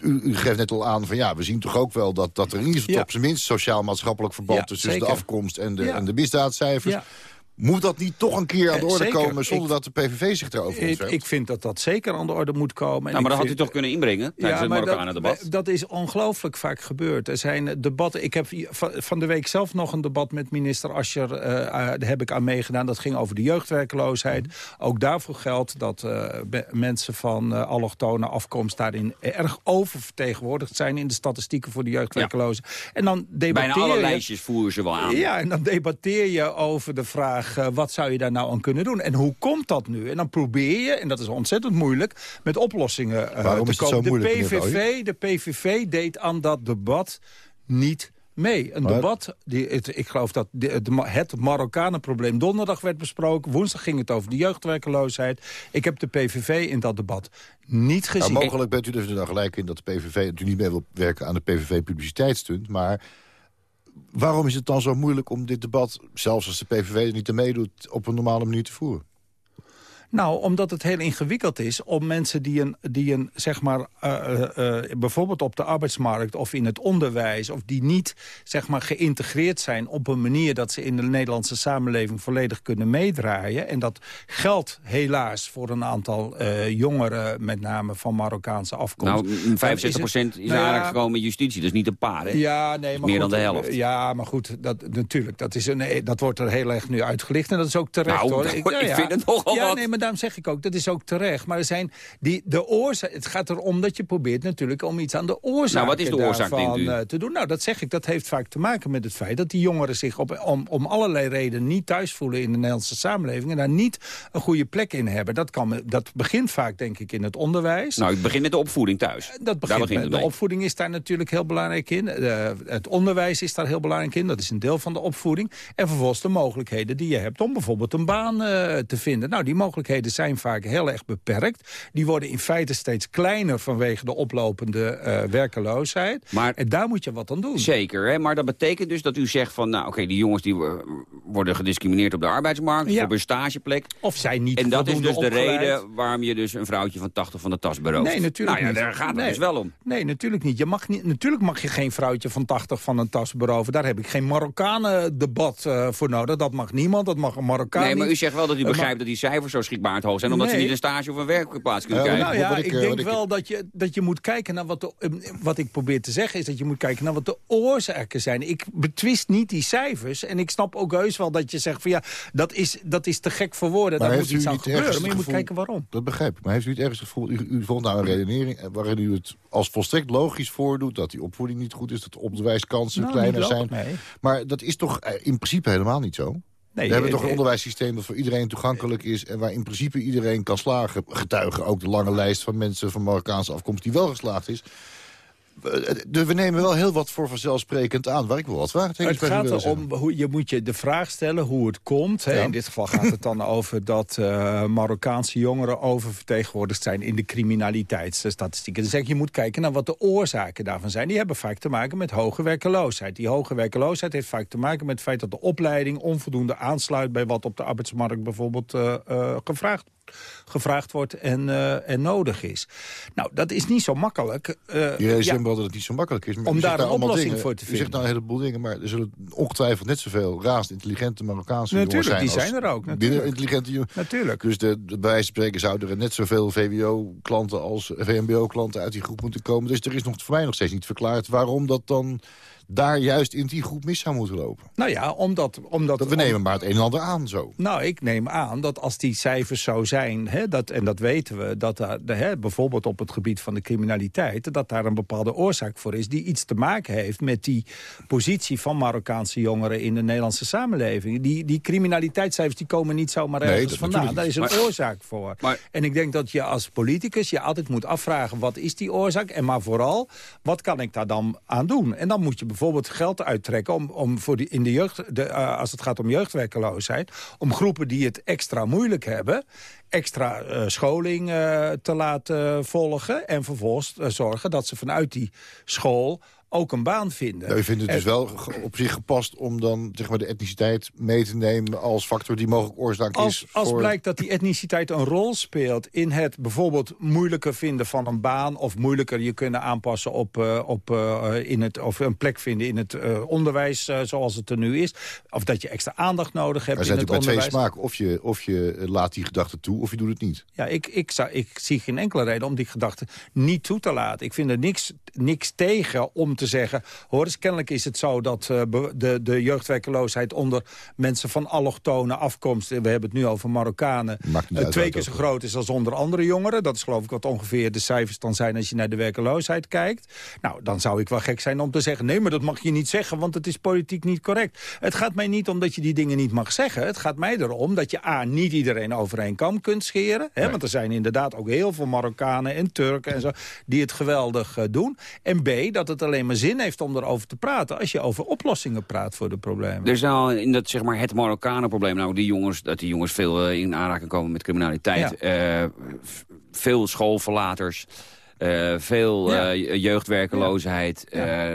u, u geeft net al aan van ja, we zien toch ook wel dat, dat er in ieder geval op zijn minst sociaal-maatschappelijk verband tussen de afkomst en de, en de misdaadcijfers. Ja. Moet dat niet toch een keer aan de Eh, orde zeker. komen zonder Ik- dat de PVV zich daarover Ik, ontfermt? ik vind dat dat zeker aan de orde moet komen. En Nou, maar ik dat had u toch kunnen inbrengen tijdens het maar Marokkanen-debat? Dat, dat is ongelooflijk vaak gebeurd. Er zijn debatten. Ik heb van, de week zelf nog een debat met minister Ascher. eh, eh, daar heb ik aan meegedaan. Dat ging over de jeugdwerkeloosheid. Ook daarvoor geldt dat eh, mensen van eh allochtone afkomst... daarin erg oververtegenwoordigd zijn in de statistieken voor de jeugdwerkeloosheid. En dan Bijna debatteer alle je... lijstjes voeren ze wel aan. Ja, en dan debatteer je over de vraag... eh, wat zou je daar nou aan kunnen doen? En hoe komt dat nu? En dan probeer je, en dat is ontzettend moeilijk... met oplossingen eh, Waarom te is het zo komen. moeilijk, de, PVV, de PVV deed aan dat debat niet mee. Een Maar- debat, die, het, ik geloof dat de, de, het Marokkanenprobleem donderdag werd besproken. Woensdag ging het over de jeugdwerkeloosheid. Ik heb de PVV in dat debat niet gezien. Nou, mogelijk bent u dus er dan gelijk in dat de PVV... u niet meer wil werken aan de PVV-publiciteitsstunt, maar... Waarom is het dan zo moeilijk om dit debat, zelfs als de PVV er niet aan meedoet... op een normale manier te voeren? Nou, omdat het heel ingewikkeld is om mensen die een, die een zeg maar, eh, eh, eh, bijvoorbeeld op de arbeidsmarkt of in het onderwijs, of die niet, zeg maar, geïntegreerd zijn op een manier dat ze in de Nederlandse samenleving volledig kunnen meedraaien. En dat geldt helaas voor een aantal jongeren, met name van Marokkaanse afkomst. Nou, m- 65% is, Nou ja, aanraking gekomen met justitie. Is niet een paar, hè? Ja, nee, maar meer goed, dan de helft. Ja, maar goed, dat, natuurlijk, dat, is een, dat wordt er heel erg nu uitgelicht. En dat is ook terecht, Nou, hoor. nou, ja, ik vind het nogal Ja, wat. nee, maar daarom zeg ik ook, dat is ook terecht. Maar er zijn die, de oorzaak, het gaat erom dat je probeert natuurlijk om iets aan de oorzaak Nou, wat is de oorzaak, daarvan, eh, te doen. Nou, dat zeg ik, dat heeft vaak te maken met het feit dat die jongeren zich op, om, om allerlei redenen niet thuis voelen in de Nederlandse samenleving en daar niet een goede plek in hebben. Dat, kan, dat begint vaak, denk ik, in het onderwijs. Nou, ik begin met de opvoeding thuis. Dat Daar begint, begint de mee. opvoeding is daar natuurlijk heel belangrijk in. De- het onderwijs is daar heel belangrijk in. Dat is een deel van de opvoeding. En vervolgens de mogelijkheden die je hebt om bijvoorbeeld een baan eh, te vinden. Nou, die mogelijkheden zijn vaak heel erg beperkt. Die worden in feite steeds kleiner vanwege de oplopende eh, werkeloosheid. Maar- en daar moet je wat aan doen. Zeker, hè? maar dat betekent dus dat u zegt van... nou, oké, die jongens die wo- worden gediscrimineerd op de arbeidsmarkt... Ja. op een stageplek. Of zijn niet En dat is dus de reden waarom je dus een vrouwtje van 80 van de tas berooft. Nee, natuurlijk nou, ja, daar gaat het Nee. dus wel om. Nee, natuurlijk niet. Je mag niet. Natuurlijk mag je geen vrouwtje van 80 van een tas beroven. Daar heb ik geen Marokkanen-debat eh, voor nodig. Dat mag niemand, dat mag een Marokkaan Nee, maar u zegt wel dat u Eh, begrijpt dat die cijfers zo schrikbaar hoog zijn... omdat ze Nee. niet een stage of een werkplaats kunnen krijgen. Nou ja, ik, ik, eh, denk ik- wel dat je, dat je moet kijken naar wat de, eh, wat ik probeer te zeggen... is dat je moet kijken naar wat de oorzaken zijn. Ik betwist niet die cijfers. En ik snap ook heus wel dat je zegt van ja, dat is, dat is te gek voor woorden. Maar Daar heeft moet iets u aan niet gebeuren. ergens Maar je moet kijken waarom. Dat begrijp ik. Maar heeft u het ergens het gevoel... U, u vond nou een redenering eh, waarin u het als volstrekt logisch voordoet... dat die opvoeding niet goed is, dat de onderwijskansen Nou, kleiner zijn. nee. Maar dat is toch in principe helemaal niet zo? Nee, We hebben eh, toch een eh, onderwijssysteem dat voor iedereen toegankelijk is... en waar in principe iedereen kan slagen. Getuigen ook de lange lijst van mensen van Marokkaanse afkomst... die wel geslaagd is. We, dus we nemen wel heel wat voor vanzelfsprekend aan... waar ik wel wat vraagtekens Het gaat erom, hoe, je moet je de vraag stellen hoe het komt. Hè. Ja. In dit geval gaat het dan over dat eh, Marokkaanse jongeren oververtegenwoordigd zijn in de criminaliteitsstatistieken. Dan zeg je moet kijken naar wat de oorzaken daarvan zijn. Die hebben vaak te maken met hoge werkeloosheid. Die hoge werkeloosheid heeft vaak te maken met het feit dat de opleiding onvoldoende aansluit bij wat op de arbeidsmarkt bijvoorbeeld eh, eh, gevraagd gevraagd wordt en, eh, en nodig is. Nou, dat is niet zo makkelijk. eh, Je ja, dat het niet zo makkelijk is. Maar Om zegt daar een oplossing dingen. voor te U zegt vinden. nou een heleboel dingen, maar er zullen ongetwijfeld net zoveel razend intelligente Marokkaanse jongens Natuurlijk, zijn. die als zijn er ook, natuurlijk. intelligente jongens. Natuurlijk. Dus de, de, bij wijze van spreken zouden er net zoveel VWO-klanten als VMBO-klanten uit die groep moeten komen. Dus er is nog voor mij nog steeds niet verklaard waarom dat dan daar juist in die groep mis zou moeten lopen. Nou ja, omdat... omdat Dat we nemen maar het een en ander aan zo. Nou, ik neem aan dat als die cijfers zo zijn, hè, dat, en dat weten we... dat daar, de, hè, bijvoorbeeld op het gebied van de criminaliteit... dat daar een bepaalde oorzaak voor is... die iets te maken heeft met die positie van Marokkaanse jongeren... in de Nederlandse samenleving. Die, die criminaliteitscijfers die komen niet zomaar Nee, ergens dat vandaan. Daar is een. Maar- oorzaak voor. maar- en ik denk dat je als politicus je altijd moet afvragen... wat is die oorzaak? En maar vooral, wat kan ik daar dan aan doen? En dan moet je bijvoorbeeld geld uittrekken... om, om voor die, in de jeugd, de, eh, als het gaat om jeugdwerkeloosheid... om groepen die het extra moeilijk hebben... extra eh, scholing eh, te laten volgen... en vervolgens zorgen dat ze vanuit die school ook een baan vinden. Nou, u vindt het dus wel op zich gepast om dan zeg maar, de etniciteit mee te nemen als factor die mogelijk oorzaak Als, is als blijkt dat die etniciteit een rol speelt in het bijvoorbeeld moeilijker vinden van een baan... of moeilijker je kunnen aanpassen op, eh, op, eh, in het, of een plek vinden in het eh, onderwijs zoals het er nu is... of dat je extra aandacht nodig hebt Er in zijn het natuurlijk bij twee onderwijs. smaken. Of je, of je laat die gedachte toe, of je doet het niet. Ja, ik, ik, zou, ik zie geen enkele reden om die gedachte niet toe te laten. Ik vind er niks, niks tegen om te zeggen... hoor eens, kennelijk is het zo dat eh, de, de jeugdwerkeloosheid... onder mensen van allochtone afkomst... we hebben het nu over Marokkanen... Eh, twee keer zo groot is als onder andere jongeren. Dat is geloof ik wat ongeveer de cijfers dan zijn... als je naar de werkeloosheid kijkt. Nou, dan zou ik wel gek zijn om te zeggen... nee, maar dat mag je niet zeggen, want het is politiek niet correct. Het gaat mij niet om dat je die dingen niet mag zeggen. Het gaat mij erom dat je A, niet iedereen over één kam kunt scheren. Hè, Want er zijn inderdaad ook heel veel Marokkanen en Turken en zo... die het geweldig eh, doen. En B, dat het alleen maar zin heeft om erover te praten... als je over oplossingen praat voor de problemen. Er is nou in dat, zeg maar, het Marokkanenprobleem, nou, die jongens, dat die jongens veel eh, in aanraking komen met criminaliteit. Eh, veel schoolverlaters. eh, veel Ja. jeugdwerkeloosheid,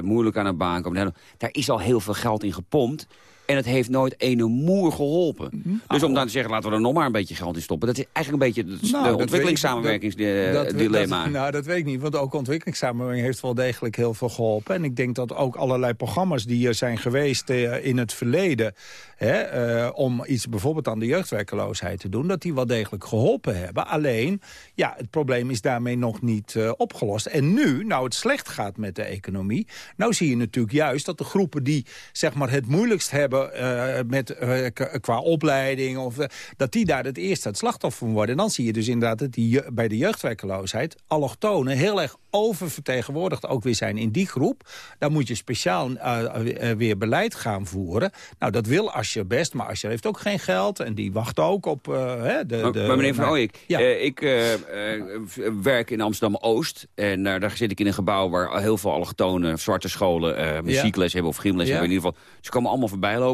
moeilijk aan een baan komen. Daar is al heel veel geld in gepompt. En het heeft nooit ene moer geholpen. Mhm. Dus om dan te zeggen, laten we er nog maar een beetje geld in stoppen. Dat is eigenlijk een beetje het- Nou, de ontwikkelingssamenwerkingsdilemma. dat- Nou, dat weet ik niet, want ook ontwikkelingssamenwerking heeft wel degelijk heel veel geholpen. En ik denk dat ook allerlei programma's die er zijn geweest eh, in het verleden... Hè, eh, om iets bijvoorbeeld aan de jeugdwerkeloosheid te doen... dat die wel degelijk geholpen hebben. Alleen, ja, het probleem is daarmee nog niet eh, opgelost. En nu, nou het slecht gaat met de economie... nou zie je natuurlijk juist dat de groepen die zeg maar, het moeilijkst hebben... eh, met, eh, qua opleiding, of, eh, dat die daar het eerst het slachtoffer van worden. En dan zie je dus inderdaad dat die, je- bij de jeugdwerkeloosheid... allochtonen heel erg oververtegenwoordigd ook weer zijn in die groep. Daar moet je speciaal eh, eh, weer beleid gaan voeren. Nou, dat wil Asscher best, maar Asscher heeft ook geen geld... en die wacht ook op eh, de... Maar, de maar meneer Van Ooyek, Ja. eh, ik eh, eh, werk in Amsterdam-Oost. En eh, daar zit ik in een gebouw waar heel veel allochtonen, zwarte scholen... eh, muziekles hebben of gymles Ja. hebben. In ieder geval, ze komen allemaal voorbij lopen.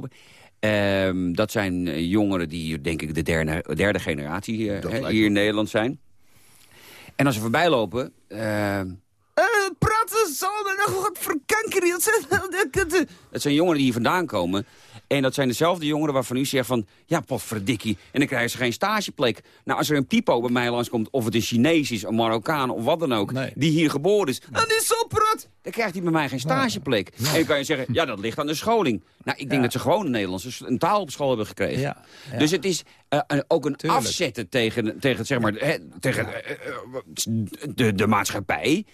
Ehm, dat zijn eh, jongeren die, denk ik, de derde, derde generatie eh, Dat hier me. in Nederland zijn. En als ze voorbij lopen... ehm, praten zal er nog wat verkankeren. Het zijn jongeren die hier vandaan komen. En dat zijn dezelfde jongeren waarvan u zegt van... ja, potverdikkie. En dan krijgen ze geen stageplek. Nou, als er een pipo bij mij langskomt... of het een Chinees is, een Marokkaan of wat dan ook... die hier geboren is... dat is zo prut! Dan krijgt hij bij mij geen stageplek. En dan kan je zeggen, ja, dat ligt aan de scholing. Nou, ik denk dat ze gewoon een Nederlandse een taal op school hebben gekregen. Ja. Dus het is eh, ook een afzetten tegen, tegen, zeg maar, hè, tegen eh, eh, de, de maatschappij.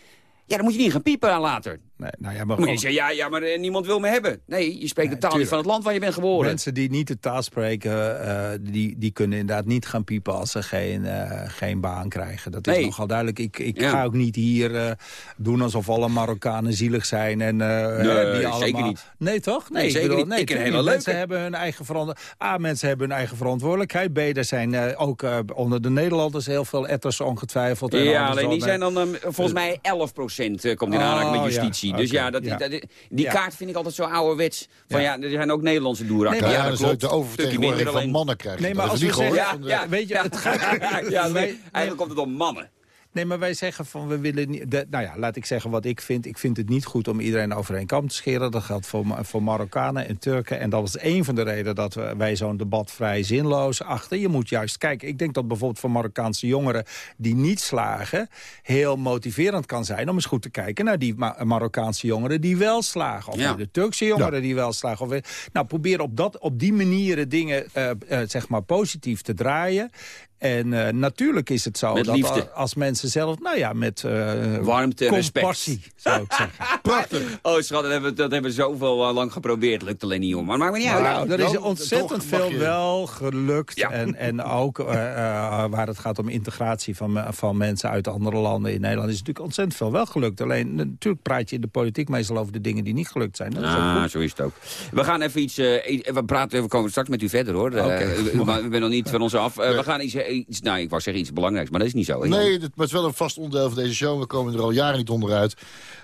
Ja, dan moet je niet gaan piepen later. Nee, nou ja, maar moet je gewoon- niet zeggen, ja, ja, maar eh, niemand wil me hebben. Nee, je spreekt de taal niet van het land waar je bent geboren. Mensen die niet de taal spreken, eh, die, die kunnen inderdaad niet gaan piepen als ze geen, eh, geen baan krijgen. Dat is Nee. nogal duidelijk. Ik, ik Ja. ga ook niet hier doen alsof alle Marokkanen zielig zijn. En, Nee, die allemaal... zeker niet. Nee, toch? Nee, zeker bedoel, niet. Nee, Ik ken hele. Mensen hebben hun eigen verantwoordelijkheid. A, mensen hebben hun eigen verantwoordelijkheid. B, er zijn ook onder de Nederlanders heel veel etters ongetwijfeld. En Ja, alleen die zijn dan volgens mij 11 komt in aanraking Oh, met ja. justitie. Dus Oké, ja, dat, ja. die Ja. kaart vind ik altijd zo ouderwets. Van ja, er zijn ook Nederlandse doeren. Nee, ja, maar- Ja, dat klopt. de oververtegenwoordiging van mannen krijgen. Nee, maar als we zeggen-. Ja, Ja, weet je, het gaat... ja, eigenlijk komt het om mannen. Nee, maar wij zeggen van we willen niet... De, nou ja, laat ik zeggen wat ik vind. Ik vind het niet goed om iedereen over kam te scheren. Dat geldt voor, voor Marokkanen en Turken. En dat was een van de redenen dat we, wij zo'n debat vrij zinloos achten. Je moet juist kijken. Ik denk dat bijvoorbeeld voor Marokkaanse jongeren die niet slagen... heel motiverend kan zijn om eens goed te kijken naar die Ma- Marokkaanse jongeren die wel slagen. Of Ja. de Turkse jongeren die wel slagen. Of, weer- nou, probeer op, dat, op die manieren dingen eh, eh, zeg maar positief te draaien. En eh, natuurlijk is het zo Met dat liefde. als mensen zelf, nou ja, met eh, Warmte en respect. compassie, zou ik zeggen. Prachtig. Oh schat, dat hebben, we- dat hebben we zoveel eh, lang geprobeerd. Lukt alleen niet om. Maar maakt me niet uit. Nou, er is ontzettend veel je- wel gelukt. Ja. En, en ook waar het gaat om integratie van, van mensen uit andere landen in Nederland... is natuurlijk ontzettend veel wel gelukt. Alleen natuurlijk praat je in de politiek meestal over de dingen die niet gelukt zijn. Dat is ook Ah, goed. zo is het ook. We gaan even iets... eh, we praten, we komen straks met u verder, hoor. Eh, maar we zijn nog niet van ons af. We gaan iets, iets... Nou, ik wou zeggen iets belangrijks, maar dat is niet zo. hè? Nee, het was wel een vast onderdeel van deze show. We komen er al jaren niet onderuit.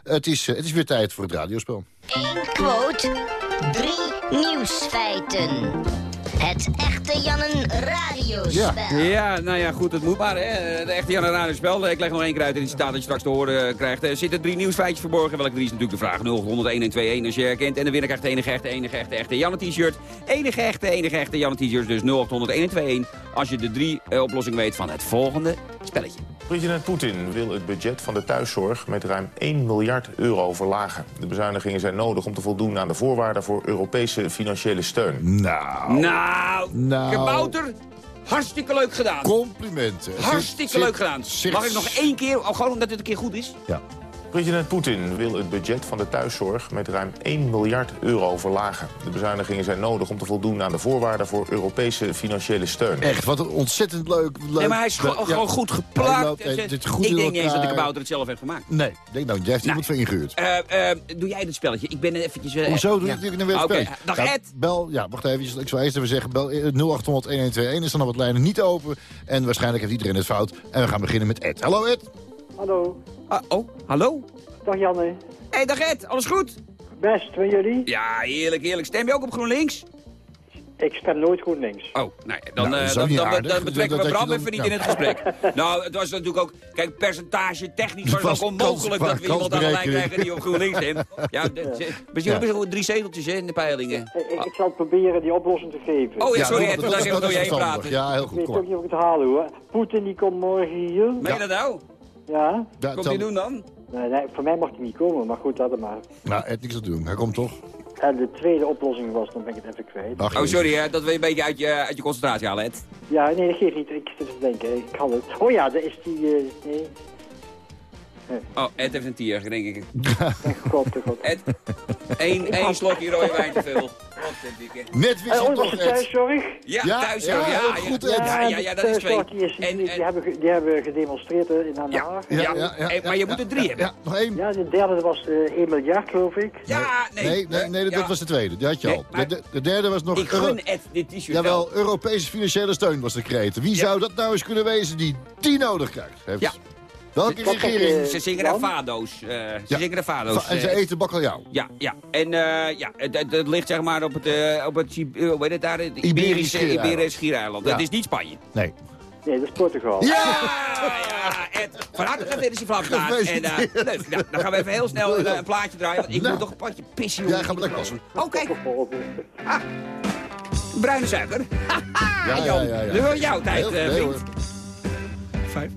Het is, eh, het is weer tijd voor het radiospel. Eén quote, drie nieuwsfeiten. Het echte Jannen radiospel. Ja, nou ja, goed, het moet maar. Hè. De echte Jan Radio spel. Ik leg nog één keer uit in het citaat dat je straks te horen eh, krijgt. Er zitten drie nieuwsfeitjes verborgen. Welke drie is natuurlijk de vraag 0 als je herkent. En de winnaar krijgt de enige echte, enige echte, echte Janne t-shirt. Enige echte, enige echte Janne t-shirt. Dus 0800 als je de drie eh, oplossingen weet van het volgende spelletje. President Poetin wil het budget van de thuiszorg met ruim 1 miljard euro verlagen. De bezuinigingen zijn nodig om te voldoen aan de voorwaarden voor Europese financiële steun. Nou, Nou, Nou. kabouter, hartstikke leuk gedaan. complimenten. Hartstikke Zit- leuk gedaan. zit- Mag ik nog één keer, oh, gewoon omdat het een keer goed is? Ja. President Poetin wil het budget van de thuiszorg met ruim 1 miljard euro verlagen. De bezuinigingen zijn nodig om te voldoen aan de voorwaarden voor Europese financiële steun. Echt, wat een ontzettend leuk... leuk Nee, maar hij is gewoon, ja. gewoon goed Hij geplakt. loopt, eh, dit goed ik denk niet eens dat de kabouter het zelf heeft gemaakt. Nee, ik denk nou, jij heeft iemand voor ingehuurd. Eh, eh, doe jij dit spelletje? Ik ben eventjes... eh, Hoezo doe ja. je dit weer het Oké, spelletje? Dag Nou, Ed. Bel, ja, wacht even. Ik zou eerst even zeggen, bel eh, 0800 1121 is dan nog wat lijnen niet open. En waarschijnlijk heeft iedereen het fout. En we gaan beginnen met Ed. Hallo Ed. Hallo. Ah, oh, hallo? Dag Janne. Hé, hey, dag Ed. Alles goed? Best, van jullie? Ja, heerlijk, heerlijk. Stem je ook op GroenLinks? Ik stem nooit GroenLinks. Oh, nou ja, dan, Nou, eh, dan, dan, dan betrekken we Bram even niet ja. in het gesprek. nou, het was natuurlijk ook... Kijk, percentage technisch was het was ook onmogelijk dat we iemand aan de lijn krijgen die op GroenLinks stemt. Ja, zien Ja. drie zeteltjes hè, in de peilingen. Ik, ik zal proberen die oplossing te geven. Oh ja, Ja, sorry dat- Ed, daar even door je heen praten. Ja, heel Ik goed. weet Kom ook niet of ik het halen hoor. Poetin die komt morgen hier. Meen je dat nou? Ja? Komt dan- hij doen dan? Nee, nee, voor mij mag hij niet komen, maar goed, laat het maar. Nou, Ed, niks te doen. Hij komt toch? En de tweede oplossing was, dan ben ik het even kwijt. Ach, Oh, sorry hè, dat wil je een beetje uit je, uit je concentratie halen, Ed. Ja, nee, dat geeft niet. Ik zit te denken. Ik had het. Oh ja, dat is die... eh, nee. Oh, Ed heeft een tier, denk ik. God, God. Ed, één, één slokje rode wijn te veel. Net wist je was toch, thuiszorg? Ja, Ja, thuis ja, ja, goed, ja, Ed. ja, ja, ja, dat is twee. Die, is, En, die, en- die, hebben, die hebben gedemonstreerd in Den Ja, Haag. ja, eh, maar je moet er drie hebben. Ja, nog één. Ja, de derde was eh 1 miljard, geloof ik. Ja, nee. Nee, nee, nee, dat Ja. was de tweede. Die had je Nee, al. De, de, de derde was nog... Ik gun Ed dit t-shirt Jawel, Europese financiële steun was de. Wie Ja. zou dat nou eens kunnen wezen die die nodig krijgt? Heeft- Ja. Welke Wat regering? Ze zingen daar fado's. eh, ze Ja. zingen daar fado's. En ze eh, eten bakkeljauw. Ja, ja. En eh, ja, het ligt zeg maar op het, eh, op het, hoe heet het daar? Het Iberisch Iberische schiereiland. Iberisch schiereiland. Ja. Het is niet Spanje. Nee. Nee, dat is Portugal. Ja! ja Ed, van harte gefeliciteerd gedaan. En uh, leuk, nou, dan gaan we even heel snel uh, een plaatje draaien, want ik Nou. moet toch een potje pissen. Ja, ga maar lekker passen. Oh, kijk. Ah, bruine suiker. Haha, Ja, ja, Jan. ja, ja. Nu wordt jouw tijd, nee, vriend. Vijf.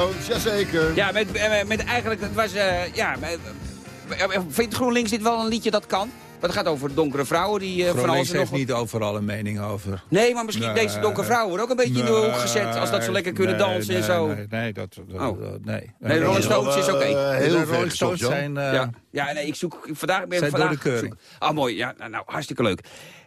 Stones, jazeker. Ja, met, eh, met eigenlijk, het was, eh, ja, eh, vindt GroenLinks dit wel een liedje dat kan? Want het gaat over donkere vrouwen die eh, van alles en nog niet overal een mening over. Nee, maar misschien Nee. deze donkere vrouwen worden ook een beetje in de hoek gezet... als dat ze lekker kunnen Nee, dansen en zo. Nee, nee, dat, dat, Oh. dat- nee. Nee, de Rolling Stones is oké. De heel Rolling Stones zijn... eh, ja, ja nee, ik zoek vandaag ben ik Zijn door vandaag de keuring. zoek- Ah, mooi. Ja, nou, nou, hartstikke leuk.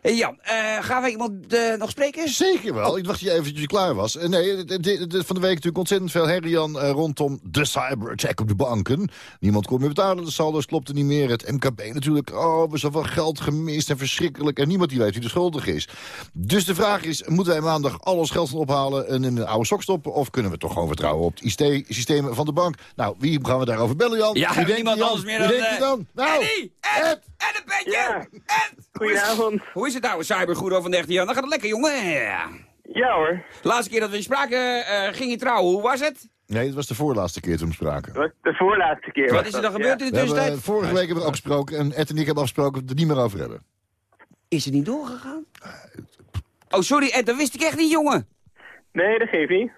Hey, Jan, eh, gaan we iemand eh, nog spreken? Zeker wel. Ik dacht dat je eventjes klaar was. Eh, Nee, de- de- de- van de week natuurlijk ontzettend veel herrie Jan, eh, rondom de cyberattack op de banken. Niemand kon meer betalen, de saldo's klopten niet meer. Het MKB natuurlijk, oh, we zoveel geld gemist en verschrikkelijk. En niemand die weet wie de schuldig is. Dus de vraag is, moeten wij maandag al ons geld gaan ophalen en in een oude sok stoppen? Of kunnen we toch gewoon vertrouwen op het IT-systeem van de bank? Nou, wie gaan we daarover bellen, Jan? Ja, Wie denkt niemand anders meer Wie dan, denkt je eh, dan? Nou, Eddie! Ed! En een petje! Ja. Ed! Goedenavond. Hoe is het oude cybergoeroe van 19 jaar? Dan gaat het lekker, jongen. Ja. Ja hoor, Laatste keer dat we je spraken, eh, ging je trouwen. Hoe was het? nee, het was de voorlaatste keer toen we spraken. de voorlaatste keer. Wat is er dan gebeurd ja. in de We hebben, tussentijd? eh, vorige week hebben we afgesproken en Ed en ik hebben afgesproken dat we het er niet meer over hebben. Is het niet doorgegaan? Oh, sorry Ed, dat wist ik echt niet, jongen. Nee, dat geeft niet.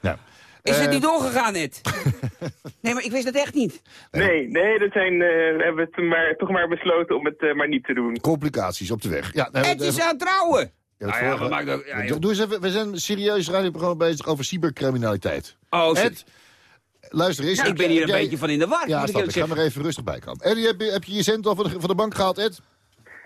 Nou, Is het eh, niet doorgegaan, Ed? nee, maar ik wist het echt niet. Nee, nee, dat zijn, eh, we hebben het maar, toch maar besloten om het eh, maar niet te doen. Complicaties op de weg. Ja, nou, Ed we- is aan het trouwen. Ja, het ook-. Doe eens even, we zijn een serieus radioprogramma bezig over cybercriminaliteit. Oh, Ed, luister eens. Ik ben hier een jij- beetje van in de war, Ja, ik ik. Ga maar zeggen. even rustig bijkomen. Eddie, heb je, heb je je cent al van de, van de bank gehaald, Ed?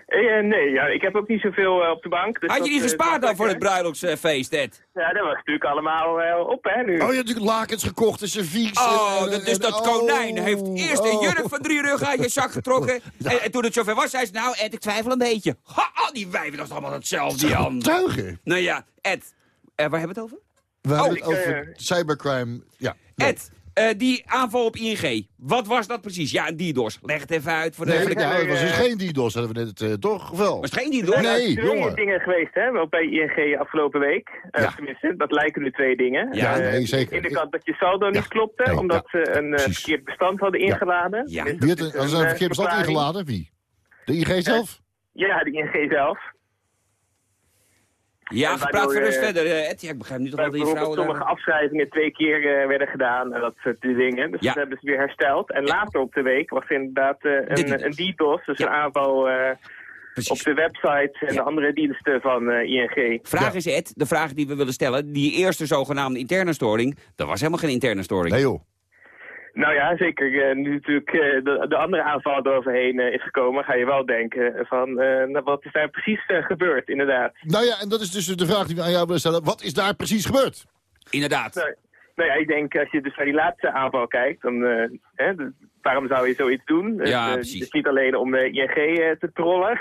Eh, eh, nee, ja, ik heb ook niet zoveel eh, op de bank. dus Had je dat, eh, gespaard dan voor het bruiloftsfeest, Ed? Ja, dat was natuurlijk allemaal op, hè, nu. Oh, je hebt natuurlijk lakens gekocht en servies. Oh, en- dat, en- dus dat oh, konijn heeft eerst een oh. jurk van drie ruggen uit je zak getrokken. En, en toen het zover was, zei ze, nou Ed, ik twijfel een beetje. Ha, al die wijven, dat is allemaal hetzelfde, Jan. Tuigen. Nou ja, Ed, waar hebben we het over? We hebben het ik, over cybercrime. Ja. nee. Ed, eh, die aanval op ING, wat was dat precies? Ja, een DDoS. Leg het even uit voor de... Nee, ja, het was dus geen DDoS, hadden we net, eh, toch? Of wel? Was het geen Er DDoS? zijn Nee, twee jongen. dingen geweest, hè, wel bij ING afgelopen week. Eh, Ja. Tenminste, dat lijken nu twee dingen. Ja, nee, zeker. In de kant dat je saldo niet klopte, nee, omdat ja, ze een eh, verkeerd bestand hadden ingeladen. Ja. Dus Wie had is een, als een verkeerd bestand ingeladen? Wie? De IG zelf? Ja, de ING zelf. Ja, waardoor, gerust eh, verder. eh, Ed, ja, ik begrijp niet dat al die vrouwen sommige daar... afschrijvingen twee keer eh, werden gedaan en dat soort dingen. Dus Ja. dat hebben ze weer hersteld. En later op de week was inderdaad eh, een, een DDoS, dus Ja. een aanval eh, Precies. op de websites en Ja. de andere diensten van ING. Vraag is, Ed, de vraag die we willen stellen. Die eerste zogenaamde interne storing, dat was helemaal geen interne storing. Nee joh. Nou ja, zeker. eh, nu natuurlijk eh, de, de andere aanval eroverheen eh, is gekomen, ga je wel denken van eh, nou, wat is daar precies gebeurd, inderdaad. Nou ja, en dat is dus de vraag die we aan jou willen stellen. Wat is daar precies gebeurd? Inderdaad. Nou, nou ja, ik denk als je dus naar die laatste aanval kijkt, dan eh, hè, waarom zou je zoiets doen? Ja, het, precies. Het is niet alleen om de ING eh, te trollen.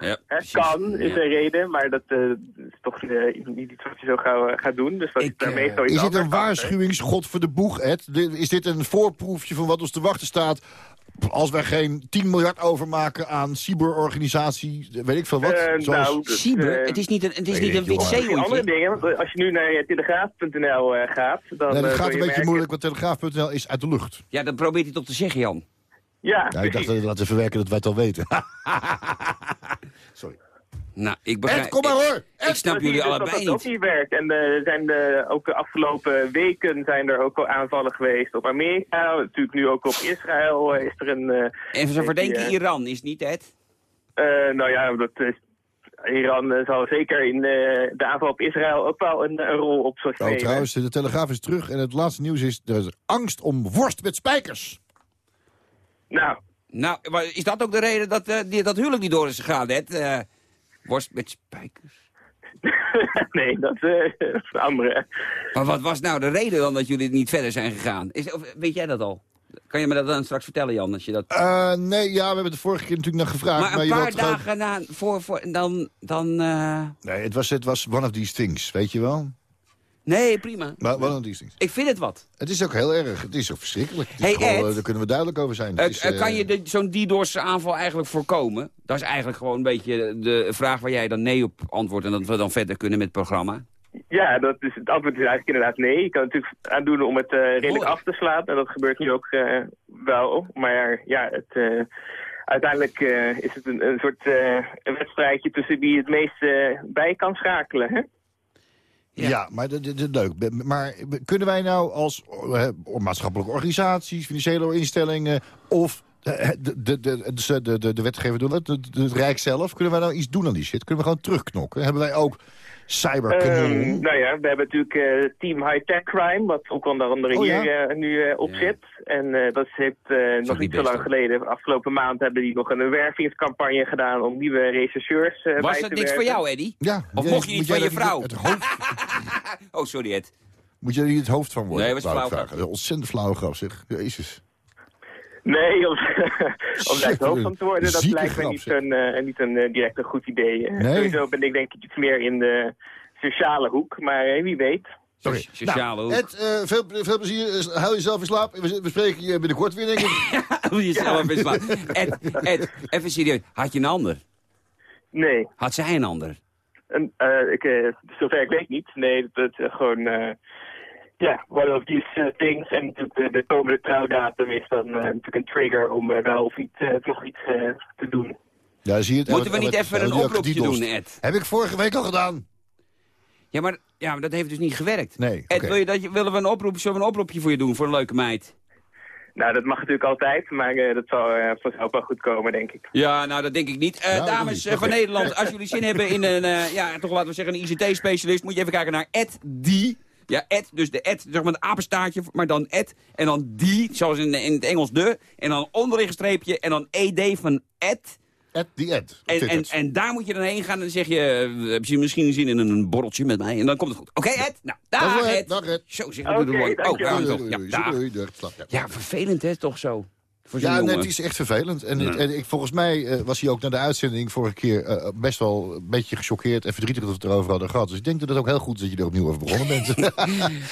Ja, Hè, kan is een reden, maar dat eh, is toch eh, niet iets wat je zo gauw eh, gaat doen. Dus dat is daar meestal iets Is dit een achter. waarschuwingsschot voor de boeg, Ed? Is dit een voorproefje van wat ons te wachten staat... als wij geen 10 miljard overmaken aan cyberorganisatie, weet ik veel wat? Zoals... nou, dat, eh, Het is niet een, het is niet ik, een wit andere dingen, als je nu naar telegraaf.nl eh, gaat, dan Nee, dat gaat een je beetje merken- moeilijk, want Telegraaf.nl is uit de lucht. Ja, dat probeert hij toch te zeggen, Jan. Ja, Ja, ik dacht dat we laten verwerken dat wij het al weten. Sorry. Nou, ik begrijp... Ed, kom maar hoor! Ik, ik snap jullie dus allebei dat dat ook niet. werkt. En eh, er zijn de, ook de afgelopen weken zijn er ook al aanvallen geweest op Amerika. Natuurlijk nu ook op Israël eh, is er een... eh, En ze verdenken eh, Iran, is het niet, Ed? eh, nou ja, dat is... Iran eh, zal zeker in eh, de aanval op Israël ook wel een, een rol op zich Oh, nemen. trouwens, de Telegraaf is terug en het laatste nieuws is... er is angst om worst met spijkers. Nou, Nou, maar is dat ook de reden dat eh, die, dat huwelijk niet door is gegaan, Ed? Eh, worst met spijkers. nee, dat eh, is een andere. Maar wat was nou de reden dan dat jullie niet verder zijn gegaan? Is, of, weet jij dat al? Kan je me dat dan straks vertellen, Jan? Als je dat... Eh, nee, ja, we hebben het de vorige keer natuurlijk naar gevraagd. maar een paar dagen na, voor, voor, dan... dan eh, Nee, het was, het was one of these things, weet je wel? Nee, prima. Maar these things. Ik vind het wat. Het is ook heel erg. Het is ook verschrikkelijk. Het is Hey, gewoon, Ed. eh, daar kunnen we duidelijk over zijn. Eh, Het is, kan eh, je zo'n DDoS-aanval eigenlijk voorkomen? Dat is eigenlijk gewoon een beetje de vraag waar jij dan nee op antwoordt... en dat we dan verder kunnen met het programma. Ja, dat is, het antwoord is eigenlijk inderdaad nee. Je kan natuurlijk aan doen om het eh, redelijk af te slaan. En dat gebeurt nu ook eh, wel. Maar ja, het, eh, uiteindelijk eh, is het een, een soort eh, een wedstrijdje tussen wie het meest bij kan schakelen. Hè? Ja, maar dat dat leuk. Maar kunnen wij nou als eh, maatschappelijke organisaties, financiële instellingen of eh, de, de, de, eh, de, de, de wetgever doen het Rijk zelf, kunnen wij nou iets doen aan die shit? Kunnen we gewoon terugknokken? Hebben wij ook cyberkanon? Ehm, nou ja, we hebben natuurlijk eh, Team High Tech Crime, wat ook onder andere Oh, hier ja? eh, nu eh, op zit. En eh, dat heeft eh, nog niet zo lang geleden, afgelopen maand, hebben die nog een wervingscampagne gedaan om nieuwe rechercheurs bij Was te dat niks voor jou, Eddy? ja, Of jij- mocht je niet van je vrouw? Het hoofd, Oh, sorry, Ed. moet jij er niet het hoofd van worden? Nee, was wou ik flauw Ontzettend flauwe grap, zeg. Jezus. Nee, om, om daar het hoofd van te worden, dat lijkt me niet een, eh, niet een eh, direct een goed idee. Eh, Nee? Sowieso ben ik denk ik iets meer in de sociale hoek, maar eh, wie weet. Sorry. Sociale hoek. Ed, eh, veel, veel plezier. Huil jezelf in slaap. We, we spreken je binnenkort weer, denk ik. Hoe je zelf eens laat. Ed, Ed, even serieus. Had je een ander? Nee, Had zij een ander? een, eh, ik, eh, zover ik weet niet. Nee, dat is gewoon... eh, ja, one of these eh, things. En natuurlijk de, de komende trouwdatum is dan eh, natuurlijk een trigger om eh, wel of iets, eh, toch iets eh, te doen. Ja, zie je het? Moeten we niet even een oproepje doen, Ed? Heb ik vorige week al gedaan. Ja, maar, ja, maar dat heeft dus niet gewerkt. Nee, Ed, wil je dat je, willen we een oproep, zullen we een oproepje voor je doen, voor een leuke meid? Nou, dat mag natuurlijk altijd, maar eh, dat zal eh vanzelf wel goed komen, denk ik. Ja, nou, dat denk ik niet. Eh, Nou, dames niet. eh, van. Nederland, als jullie zin hebben in een, eh, ja, toch laten we zeggen, een ICT-specialist, moet je even kijken naar Ed Die. Ja, Ed, dus de Ed, zeg maar een apenstaartje, maar dan Ed. En dan die, zoals in, in het Engels de. En dan onderin een streepje en dan ED van Ed. Ed die Ed. En, en, en daar moet je dan heen gaan en dan zeg je, eh, heb je misschien zin in een borreltje met mij? En dan komt het goed. Oké, Ed? Nou, dag, Dag, Ed. Dag, Ed. Zo, zeg Oké, ik okay, Oh, ja. Ja, vervelend hè, toch zo. Ja, het is echt vervelend. En, en ik, volgens mij eh, was hij ook na de uitzending vorige keer eh, best wel een beetje gechoqueerd en verdrietig dat we het erover hadden gehad. Dus ik denk dat het ook heel goed is dat je er opnieuw over begonnen bent.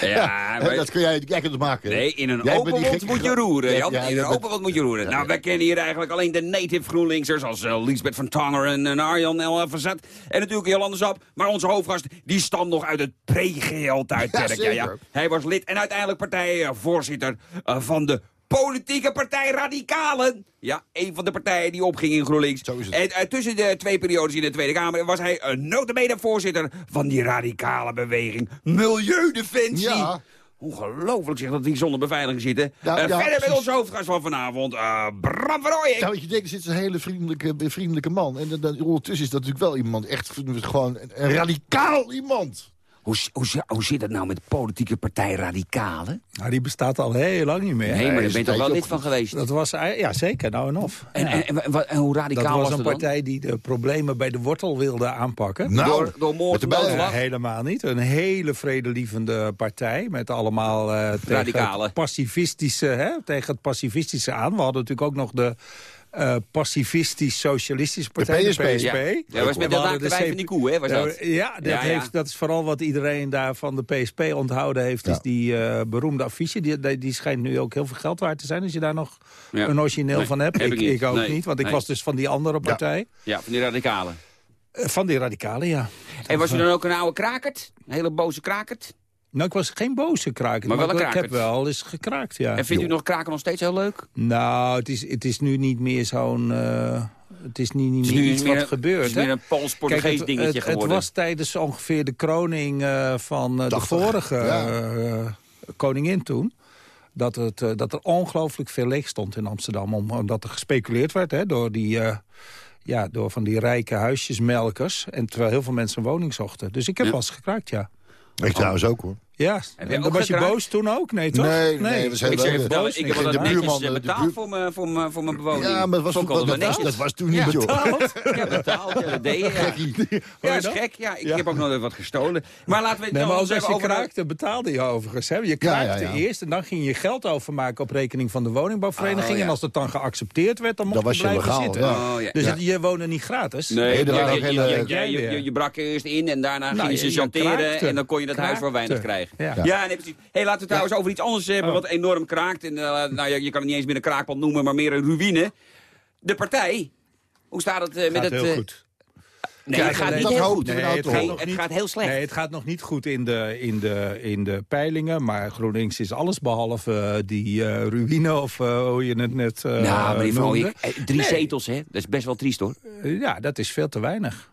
Ja, maar- dat kun jij, jij kunt het maken. Nee, in een Jij open mond gekke moet je roeren, Ja, Jan. ja, in een open mond moet je roeren. Nou, wij kennen hier eigenlijk alleen de native GroenLinksers... als uh, Liesbeth van Tongeren en Arjan Zet. En natuurlijk Jolande Sap. Maar onze hoofdgast, die stamt nog uit het pre-GL-tijdperk. Ja, Ja, ja, zeker. Hij was lid en uiteindelijk partijvoorzitter van de... Politieke partij Radicalen. Ja, een van de partijen die opging in GroenLinks. Zo is het. En uh, tussen de twee periodes in de Tweede Kamer was hij een notabene voorzitter van die radicale beweging Milieudefensie. Ja. Ongelooflijk zeg dat die zonder beveiliging zitten. Nou, Eh, ja, verder met onze hoofdgast van vanavond, eh, Bram van Ooyen. Ja, wat je denkt, er zit een hele vriendelijke, vriendelijke man. En dan, ondertussen is dat natuurlijk wel iemand, echt gewoon een radicaal iemand. Hoe, hoe, hoe zit het nou met de politieke partij Radicalen? Nou, die bestaat al heel lang niet meer. Nee, maar daar ben je toch wel lid van geweest? Dat was, ei- ja, zeker, nou en of. En, Ja. en, en, en wat- en hoe radicaal dat was, was een dan? partij die de problemen bij de wortel wilde aanpakken. Nou, door, door moord met de? Eh, helemaal niet. Een hele vredelievende partij. Met allemaal eh, tegen het pacifistische, hè, tegen het pacifistische aan. We hadden natuurlijk ook nog de eh, pacifistisch-socialistische partij, de PSP. PSP. Ja. Ja, was met wijf C- van die koe, hè, was dat? Ja, dat, Ja, ja. Heeft, dat is vooral wat iedereen daar van de PSP onthouden heeft. Is die eh, beroemde affiche. Die, die, die schijnt nu ook heel veel geld waard te zijn. Als je daar nog Ja. een origineel Nee, van hebt. heb ik, ik ook Nee, niet, want ik was dus van die andere partij. Ja, van die radicalen. Eh, Van die radicalen, ja. En was u dan ook een oude krakert? Een hele boze krakert? Nou, ik was geen boze kraker. Maar wel een ik, ik heb wel eens gekraakt, ja. En vindt u nog kraken nog steeds heel leuk? Nou, het is, het is nu niet meer zo'n... eh, het is niet, niet Het is meer iets meer wat een- gebeurt. het is meer een Pools-Portugees het- dingetje het, het, geworden. was tijdens ongeveer de kroning eh, van eh, de 80, vorige ja. koningin toen... Dat, het, dat er ongelooflijk veel leeg stond in Amsterdam. om- Omdat er gespeculeerd werd hè, door, die, eh, ja, door van die rijke huisjesmelkers. En terwijl heel veel mensen een woning zochten. Dus ik heb Ja. wel eens gekraakt, ja. Ik trouwens ook hoor. Ja, en dan was je boos toen ook? Nee, toch? Nee, nee, we zijn Ik, vertellen, ik heb wel dat netjes buurman, eh, de betaald buur- voor, mijn, voor, mijn, voor mijn bewoning. Ja, maar dat was, dat, was toen niet, Ja, joh. betaald? Ja, betaald. Ja, dat deed je. Ja, ja is gek. Ja, ik Ja. heb ook nog even wat gestolen. Maar laten we het Nee, nou maar als je over... kraakte, betaalde je overigens. Hè? Je kraakte ja, ja. eerst en dan ging je geld overmaken op rekening van de woningbouwvereniging. Oh, ja. En als dat dan geaccepteerd werd, dan mocht Dan je blijven legaal, zitten. Oh. Dus je woonde niet gratis. Nee, er je, brak eerst in en daarna Nou, ging je chanteren en dan kon je dat huis voor weinig Kraakte. Ja. Ja, nee, precies. Hey, laten we het trouwens over iets anders hebben wat enorm kraakt. En, eh, nou, ja, je kan het niet eens meer een kraakpand noemen, maar meer een ruïne. De partij. Hoe staat het eh, met het... heel eh, goed. Nee, het gaat niet heel goed. Nee, het gaat het gaat heel slecht. Nee, het gaat nog niet goed in de, in de, in de peilingen. Maar GroenLinks is alles behalve eh, die eh, ruïne of hoe je het net eh nou, meneer Van noemde. Ooyek, drie Nee. zetels, hè? Dat is best wel triest, hoor. Ja, dat is veel te weinig.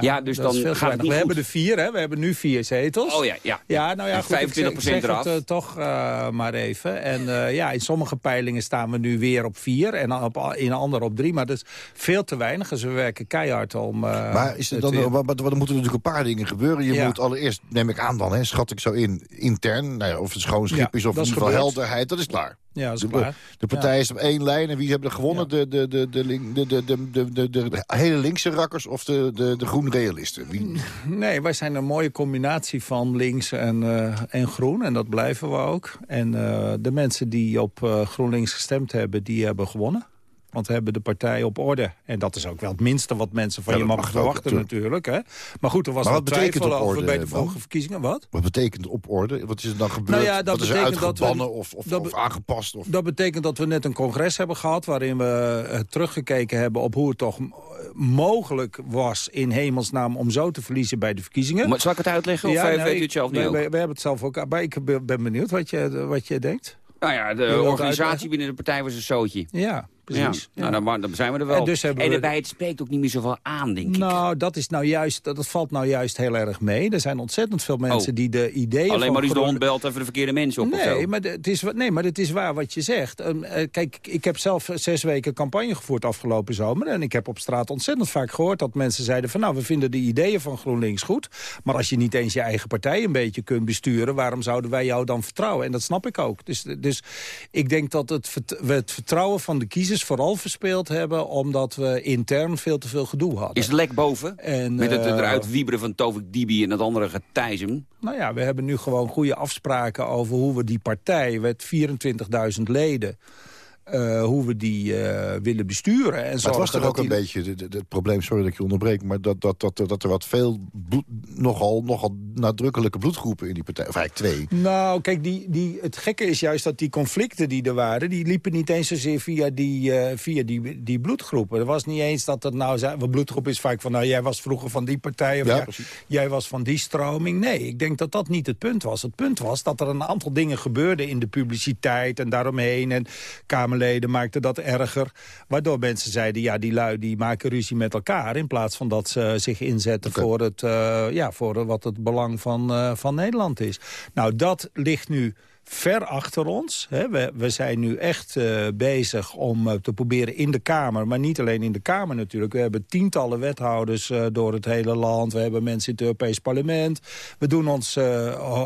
Ja, dus dan gaat het weinig. niet We goed. hebben er vier, hè? We hebben nu vier zetels. Oh ja, ja. Ja, nou ja, En goed, ik zeg- 25% ik zeg eraf. het eh, toch eh, maar even. En eh, ja, in sommige peilingen staan we nu weer op vier en op, in andere op drie. Maar dat is veel te weinig, dus we werken keihard om... eh, Maar is het dan, weer- wat, wat, wat- er moeten natuurlijk een paar dingen gebeuren. Je Ja. moet allereerst, neem ik aan dan, hè, schat ik zo in, intern. Nou ja, of het schoon schip Ja, is of in dat is ieder geval helderheid, dat is klaar. Ja, dat is De, de partij is op één lijn en wie hebben er gewonnen? De, de, de, de, link- de, de, de, de, de, hele linkse rakkers of de, de, de groen realisten? Wie, Nee, wij zijn een mooie combinatie van links en, eh, en groen. En dat blijven we ook. En eh, de mensen die op eh, GroenLinks gestemd hebben, die hebben gewonnen. Want we hebben de partij op orde. En dat is ook wel het minste wat mensen van Ja, je mag verwachten natuurlijk. Hè? Maar goed, er was Maar wat wat betekent twijfel op over orde, bij de vorige verkiezingen. Wat? wat betekent op orde? Wat is er dan gebeurd? Nou ja, dat wat is er betekent dat we- of, of, dat of aangepast? Of... Dat betekent dat we net een congres hebben gehad... waarin we eh, teruggekeken hebben op hoe het toch m- mogelijk was... in hemelsnaam om zo te verliezen bij de verkiezingen. Maar Zal ik het uitleggen of eh, nee, weet u het zelf niet we, ook? we, we hebben het zelf ook. Maar ik ben ben benieuwd wat je, wat je denkt. Nou ja, de organisatie uitleggen? binnen de partij was een zootje. Ja, precies. Ja. Nou, dan, dan zijn we er wel. En dus hebben en we- daarbij, het spreekt ook niet meer zoveel aan, denk ik. Nou, dat, is nou juist, dat, dat valt nou juist heel erg mee. Er zijn ontzettend veel mensen Oh. die de ideeën Alleen maar eens de hond belt even de verkeerde mensen op. Nee maar, het is, nee, maar het is waar wat je zegt. Ehm, eh, kijk, ik heb zelf zes weken campagne gevoerd afgelopen zomer. En ik heb op straat ontzettend vaak gehoord dat mensen zeiden van... nou, we vinden de ideeën van GroenLinks goed. Maar als je niet eens je eigen partij een beetje kunt besturen... waarom zouden wij jou dan vertrouwen? En dat snap ik ook. Dus, dus ik denk dat het, we het vertrouwen van de kiezers vooral verspeeld hebben... omdat we intern veel te veel gedoe hadden. Is het lek boven? En, Met het eh, eruit wieberen van Tovik Dibi en dat andere getijzem. Nou ja, we hebben nu gewoon goede afspraken over hoe we die partij... met 24.000 leden, eh, hoe we die eh, willen besturen. En Maar het was toch dat ook een beetje het probleem, sorry dat ik je onderbreek... maar dat, dat, dat, dat er wat veel, bloed- nogal, nogal nadrukkelijke bloedgroepen in die partij... of eigenlijk twee. Nou, kijk, die, die, het gekke is juist dat die conflicten die er waren... die liepen niet eens zozeer via die, eh, via die, die bloedgroepen. Er was niet eens dat het nou... Want bloedgroep is vaak van, nou, jij was vroeger van die partij... of Ja, jij, jij was van die stroming. Nee, ik denk dat dat niet het punt was. Het punt was dat er een aantal dingen gebeurden in de publiciteit... en daaromheen. En Kamerleden maakten dat erger. Waardoor mensen zeiden, ja, die lui die maken ruzie met elkaar... in plaats van dat ze zich inzetten voor, het, eh, ja, voor wat het belang van, eh, van Nederland is. Nou, dat ligt nu ver achter ons. Hè. We, we zijn nu echt eh, bezig om eh, te proberen in de Kamer... maar niet alleen in de Kamer natuurlijk. We hebben tientallen wethouders eh, door het hele land. We hebben mensen in het Europees Parlement. We doen ons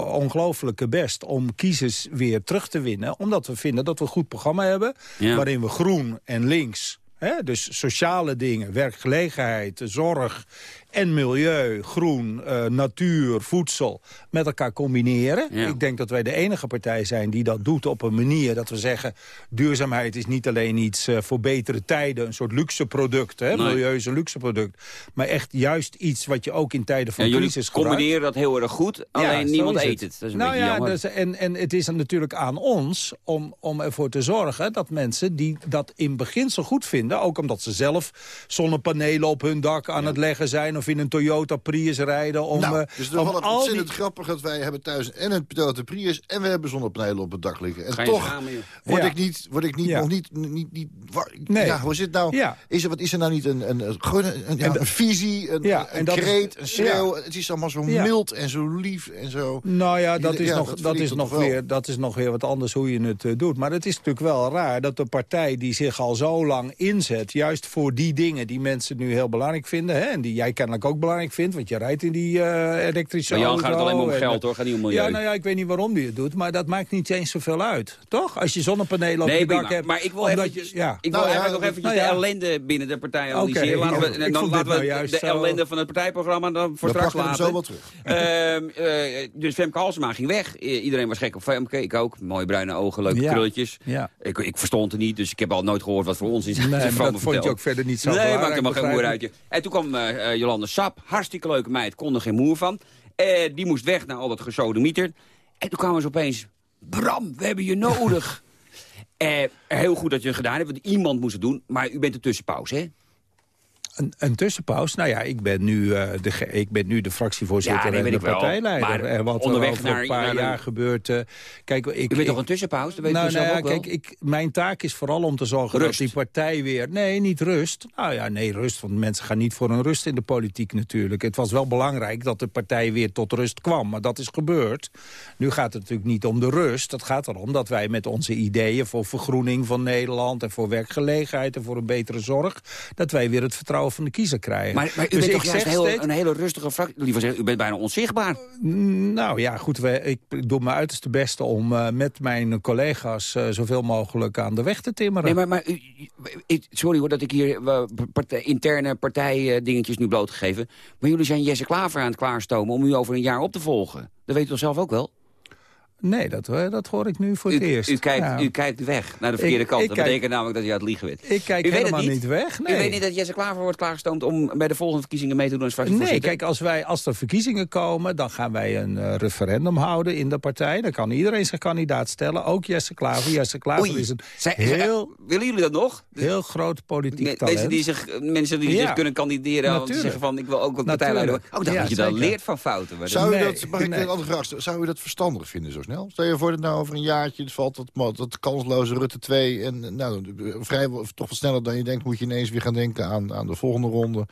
ongelooflijke best om kiezers weer terug te winnen. Omdat we vinden dat we een goed programma hebben... Ja. waarin we groen en links... Dus sociale dingen, werkgelegenheid, zorg en milieu, groen, eh, natuur, voedsel met elkaar combineren. Ik denk dat wij de enige partij zijn die dat doet op een manier dat we zeggen... duurzaamheid is niet alleen iets eh, voor betere tijden, een soort luxe product, hè, Nee. milieu is een luxe product, maar echt juist iets wat je ook in tijden van Ja, crisis gebruikt. combineren dat heel erg goed, alleen niemand eet het. Dat is een nou ja, dus, en, en het is dan natuurlijk aan ons om, om ervoor te zorgen dat mensen die dat in beginsel goed vinden... ook omdat ze zelf zonnepanelen op hun dak aan het leggen zijn... of in een Toyota Prius rijden om, nou, eh, het is om al ontzettend die... grappig dat wij hebben thuis en een Toyota Prius... en we hebben zonnepanelen op het dak liggen. En toch word Ja. ik niet, word ik niet, Ja. nog niet... niet, niet wa- Nee. Ja, hoe zit het nou? Ja. Is er, wat is er nou niet een, een, een, visie, een, Ja, een en dat is- kreet, een schreeuw? ja. Het is allemaal zo Ja. mild en zo lief en zo... Nou ja, dat is, Ja, nog, dat is nog weer, dat is nog weer wat anders hoe je het eh, doet. Maar het is natuurlijk wel raar dat de partij die zich al zo lang inzet... juist voor die dingen die mensen nu heel belangrijk vinden... Hè, en die jij kennelijk ook belangrijk vindt, want je rijdt in die eh, elektrische Maar Jan auto. gaat het alleen maar om geld, hoor. Gaat niet om milieu. Ja, nou ja, ik weet niet waarom die het doet, maar dat maakt niet eens zoveel uit. Toch? Als je zonnepanelen op Nee, je dak hebt... Maar ik wil omdat eventjes- je, ja. Ik wil Nou ja, nog eventjes nou ja. de ellende binnen de partij analyseren. Oké, laten we, ik dan vond laten we nou juist de zo- ellende van het partijprogramma dan voor We straks laten. zo wel terug. Ehm, eh, dus Femke Halsema ging weg. Iedereen was gek op Femke. Ik ook. Mooie bruine ogen, leuke Ja. krulletjes. Ja. Ik, ik verstond het niet, dus ik heb al nooit gehoord wat voor ons is. Nee, dat vond je ook verder niet zo Nee, maakt helemaal geen moer uit. En toen kwam eh, Jolande Sap, hartstikke leuke meid, kon er geen moer van. Eh, die moest weg naar al dat gesodemieter. En toen kwamen ze opeens, Bram, we hebben je nodig. Eh, heel goed dat je het gedaan hebt, want iemand moest het doen. Maar u bent de tussenpauze, hè? Een, een tussenpauze? Nou ja, ik ben nu, eh, de, ik ben nu de fractievoorzitter Ja, nee, en de wel. partijleider. Maar en wat onderweg er over naar- een paar jaar gebeurt... eh, kijk, ik, U bent toch een tussenpauze? Dat weet nou, zelf nou ja, ook kijk, ik, mijn taak is vooral om te zorgen Rust. dat die partij weer... Nee, niet rust. Nou ja, nee, rust. Want mensen gaan niet voor een rust in de politiek natuurlijk. Het was wel belangrijk dat de partij weer tot rust kwam. Maar dat is gebeurd. Nu gaat het natuurlijk niet om de rust. Het gaat erom dat wij met onze ideeën voor vergroening van Nederland... en voor werkgelegenheid en voor een betere zorg... dat wij weer het vertrouwen van de kiezer krijgen. Maar, maar u Dus bent toch juist heel, steeds- een hele rustige fractie. Liever zeggen, u bent bijna onzichtbaar. nou ja, goed, we, ik doe mijn uiterste beste om eh, met mijn collega's... eh, zoveel mogelijk aan de weg te timmeren. Nee, maar, maar u- u- ik- sorry hoor dat ik hier eh, partij- interne partijdingetjes nu blootgegeven. Maar jullie zijn Jesse Klaver aan het klaarstomen om u over een jaar op te volgen. Dat weet u toch zelf ook wel? Nee, dat, eh, dat hoor ik nu voor U, het eerst. u, kijkt, Ja. u kijkt weg naar de verkeerde Ik- kant. ik dat kijk- betekent namelijk dat u aan het liegen bent. Ik kijk u weet het helemaal niet weg, U nee. weet niet dat Jesse Klaver wordt klaargestoomd om bij de volgende verkiezingen mee te doen als Nee, fractievoorzitter? kijk, als, wij, als er verkiezingen komen, dan gaan wij een eh, referendum houden in de partij. Dan kan iedereen zijn kandidaat stellen, ook Jesse Klaver. Jesse Klaver Oei. is een Zij- heel, Willen jullie dat nog? heel groot politiek Me- talent. Mensen die zich, mensen die Ja. zich kunnen kandideren om te Natuurlijk. zeggen van ik wil ook een worden. Natuurlijk. Ook dat Ja, je dan leert van fouten. Maar Zou u Nee, dat, mag ik nee. een andere vraag stellen? Zou u dat verstandig vinden zo snel? Stel je voor dat nou over een jaartje, valt dat, dat, kansloze Rutte 2... en nou, vrij, toch wat sneller dan je denkt, moet je ineens weer gaan denken aan, aan de volgende ronde.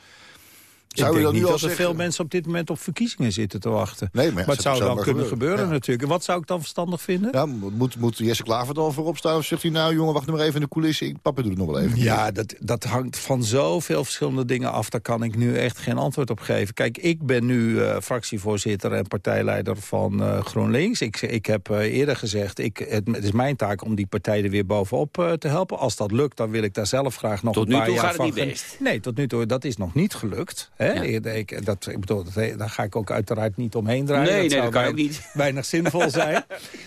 Ik denk dat niet nu dat er zeggen? veel mensen op dit moment op verkiezingen zitten te wachten. Nee, maar ja, het zou zou maar kunnen gebeuren. gebeuren, Ja. natuurlijk. En wat zou ik dan verstandig vinden? Ja, moet, moet Jesse Klaver dan voorop staan? Of zegt hij nou, jongen, wacht nog maar even in de coulissen. Ik, papa doet het nog wel even. Ja, dat, dat hangt van zoveel verschillende dingen af. Daar kan ik nu echt geen antwoord op geven. Kijk, ik ben nu eh, fractievoorzitter en partijleider van eh, GroenLinks. Ik, ik heb eh, eerder gezegd, ik, het, het is mijn taak om die partij er weer bovenop eh, te helpen. Als dat lukt, dan wil ik daar zelf graag nog Tot een nu paar toe jaar gaat het van... niet best. Nee, tot nu toe, dat is nog niet gelukt. Hè? Ja. Ik, ik- dat, ik bedoel, dat, daar ga ik ook uiteraard niet omheen draaien. Nee, nee, zou dat kan wij- ook niet. weinig zinvol zijn.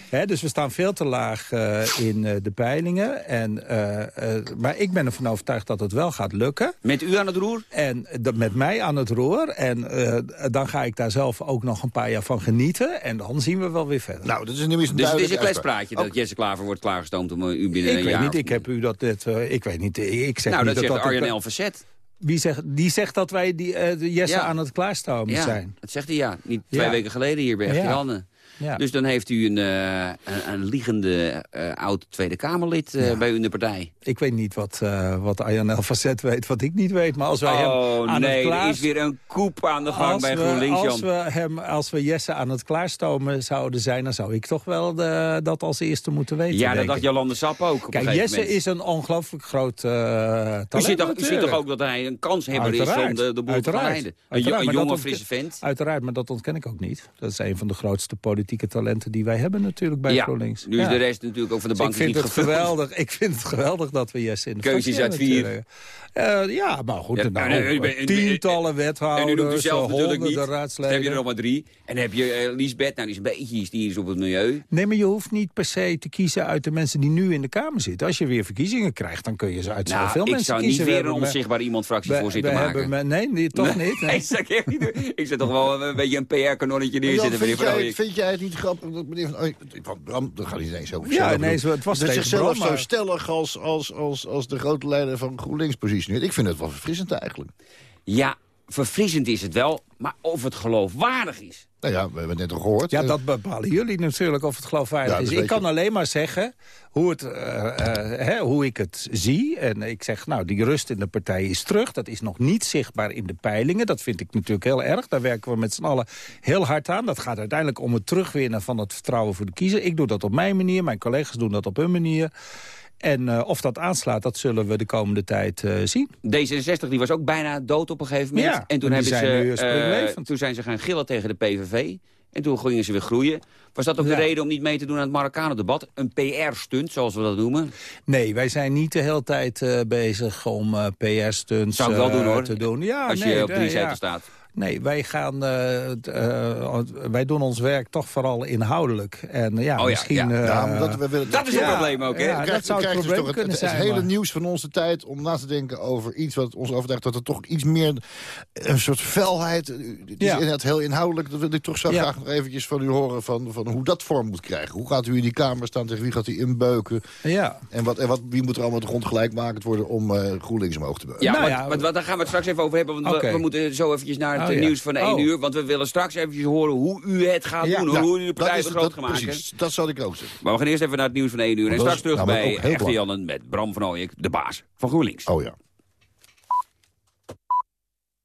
Hè, dus we staan veel te laag eh, in eh, de peilingen. En, eh, eh, maar ik ben ervan overtuigd dat het wel gaat lukken. Met u aan het roer? En dat met mij aan het roer. En eh, dan ga ik daar zelf ook nog een paar jaar van genieten. En dan zien we wel weer verder. Nou, dat is nu eens een Dus het is een kletspraatje dat Jesse Klaver wordt klaargestoomd om u binnen ik een weet jaar... niet, ik heb u dat net... ik weet niet, ik zeg nou, niet dat zegt dat Arjen ik- L. Verzet. Wie zegt, die zegt dat wij die, de Jesse Ja. aan het klaarstomen Ja, zijn. dat zegt hij ja. Niet twee weken geleden hier bij Echte. Janne. Ja. Dus dan heeft u een, eh, een, een liegende eh, oud Tweede Kamerlid eh, bij u in de partij. Ik weet niet wat, wat Arjan El Facet weet, wat ik niet weet. Maar als wij hem oh aan nee, het klaar... er is weer een koep aan de gang als bij GroenLinks, als we, hem, als we Jesse aan het klaarstomen zouden zijn... dan zou ik toch wel de, dat als eerste moeten weten. Ja, dat dacht. Jolande Sap ook een Kijk, Jesse moment. is een ongelooflijk groot talent u ziet, toch, u ziet toch ook dat hij een kanshebber is om de, de boel te uiteraard. Een, jo- Uiteraard, een maar jonge, frisse vent. Uiteraard, maar dat ontken ik ook niet. Dat is een van de grootste politieke politieke talenten die wij hebben natuurlijk bij ja, GroenLinks. nu is de rest natuurlijk ook van de Dus bank ik vind niet het gevuld. geweldig. Ik vind het geweldig dat we Jesse in de Keuzes uit hebben vier. natuurlijk. Eh, ja, maar goed, Ja, nou, nou, tientallen En nu wethouders, zelf natuurlijk honderden niet. Raadsleden. heb je er nog maar drie. En heb je eh, Liesbeth, nou die is een beetje hysterisch op het milieu. Nee, maar je hoeft niet per se te kiezen uit de mensen die nu in de Kamer zitten. Als je weer verkiezingen krijgt, dan kun je ze uit Nou, zoveel ik mensen zou kiezen. niet We weer een onzichtbaar iemand fractievoorzitter we maken. hebben me- nee, nee, toch niet. Nee. Zou ik niet. Ik zet toch wel een beetje een PR-kanonnetje neerzetten. vind, vind jij het niet grappig dat meneer Van. Want Bram, dat gaat niet eens over Ja, nee, zo- het was dat zichzelf Bram, zo maar- stellig als, als, als, als de grote leider van GroenLinks positioneert. Ik vind het wel verfrissend eigenlijk. Ja, verfrissend is het wel. Maar of het geloofwaardig is. Nou ja, we hebben het net al gehoord. Ja, dat bepalen jullie natuurlijk of het geloofwaardig Ja, is. Ik kan alleen maar zeggen hoe, het, eh, eh, hè, hoe ik het zie. En ik zeg, nou, die rust in de partij is terug. Dat is nog niet zichtbaar in de peilingen. Dat vind ik natuurlijk heel erg. Daar werken we met z'n allen heel hard aan. Dat gaat uiteindelijk om het terugwinnen van het vertrouwen voor de kiezer. Ik doe dat op mijn manier. Mijn collega's doen dat op hun manier. En eh, of dat aanslaat, dat zullen we de komende tijd eh, zien. D66 die was ook bijna dood op een gegeven moment. Ja, en toen, hebben zijn ze, eh, toen zijn ze gaan gillen tegen de PVV. En toen gingen ze weer groeien. Was dat ook Ja. de reden om niet mee te doen aan het Marokkanen-debat? Een PR-stunt, zoals we dat noemen? Nee, wij zijn niet de hele tijd bezig om PR-stunts Zou ik wel doen, hoor. te doen. Ja, Als je op drie ja. staat. Nee, wij, gaan, eh, t- eh, wij doen ons werk toch vooral inhoudelijk. En ja, ja, misschien... ja. eh, Ja, maar dat, we willen, Dat is een probleem ook, hè? Dat zou het dus probleem toch het, kunnen het, zijn. het hele maar- nieuws van onze tijd om na te denken over iets wat ons overtuigt dat er toch iets meer een soort felheid, het is Ja. inderdaad heel inhoudelijk, dat wil ik toch zo Ja. graag nog eventjes van u horen van, van hoe dat vorm moet krijgen. Hoe gaat u in die kamer staan, tegen wie gaat u inbeuken Ja. en, wat, en wat, wie moet er allemaal de grond gelijkmakend worden om eh GroenLinks omhoog te beuken. Ja, Nou ja, want, want daar gaan we het straks even over hebben. Want we, we moeten zo eventjes naar het Oh, ja. nieuws van 1 Oh. uur. Want we willen straks eventjes horen hoe u het gaat Ja. doen. Ja, hoe u de partij groot dat- gaat maken. Precies, dat zal ik ook zeggen. Maar we gaan eerst even naar het nieuws van 1 uur. En straks terug namelijk bij Echte. Jannen met Bram van Ooyek, de baas van GroenLinks. Oh ja.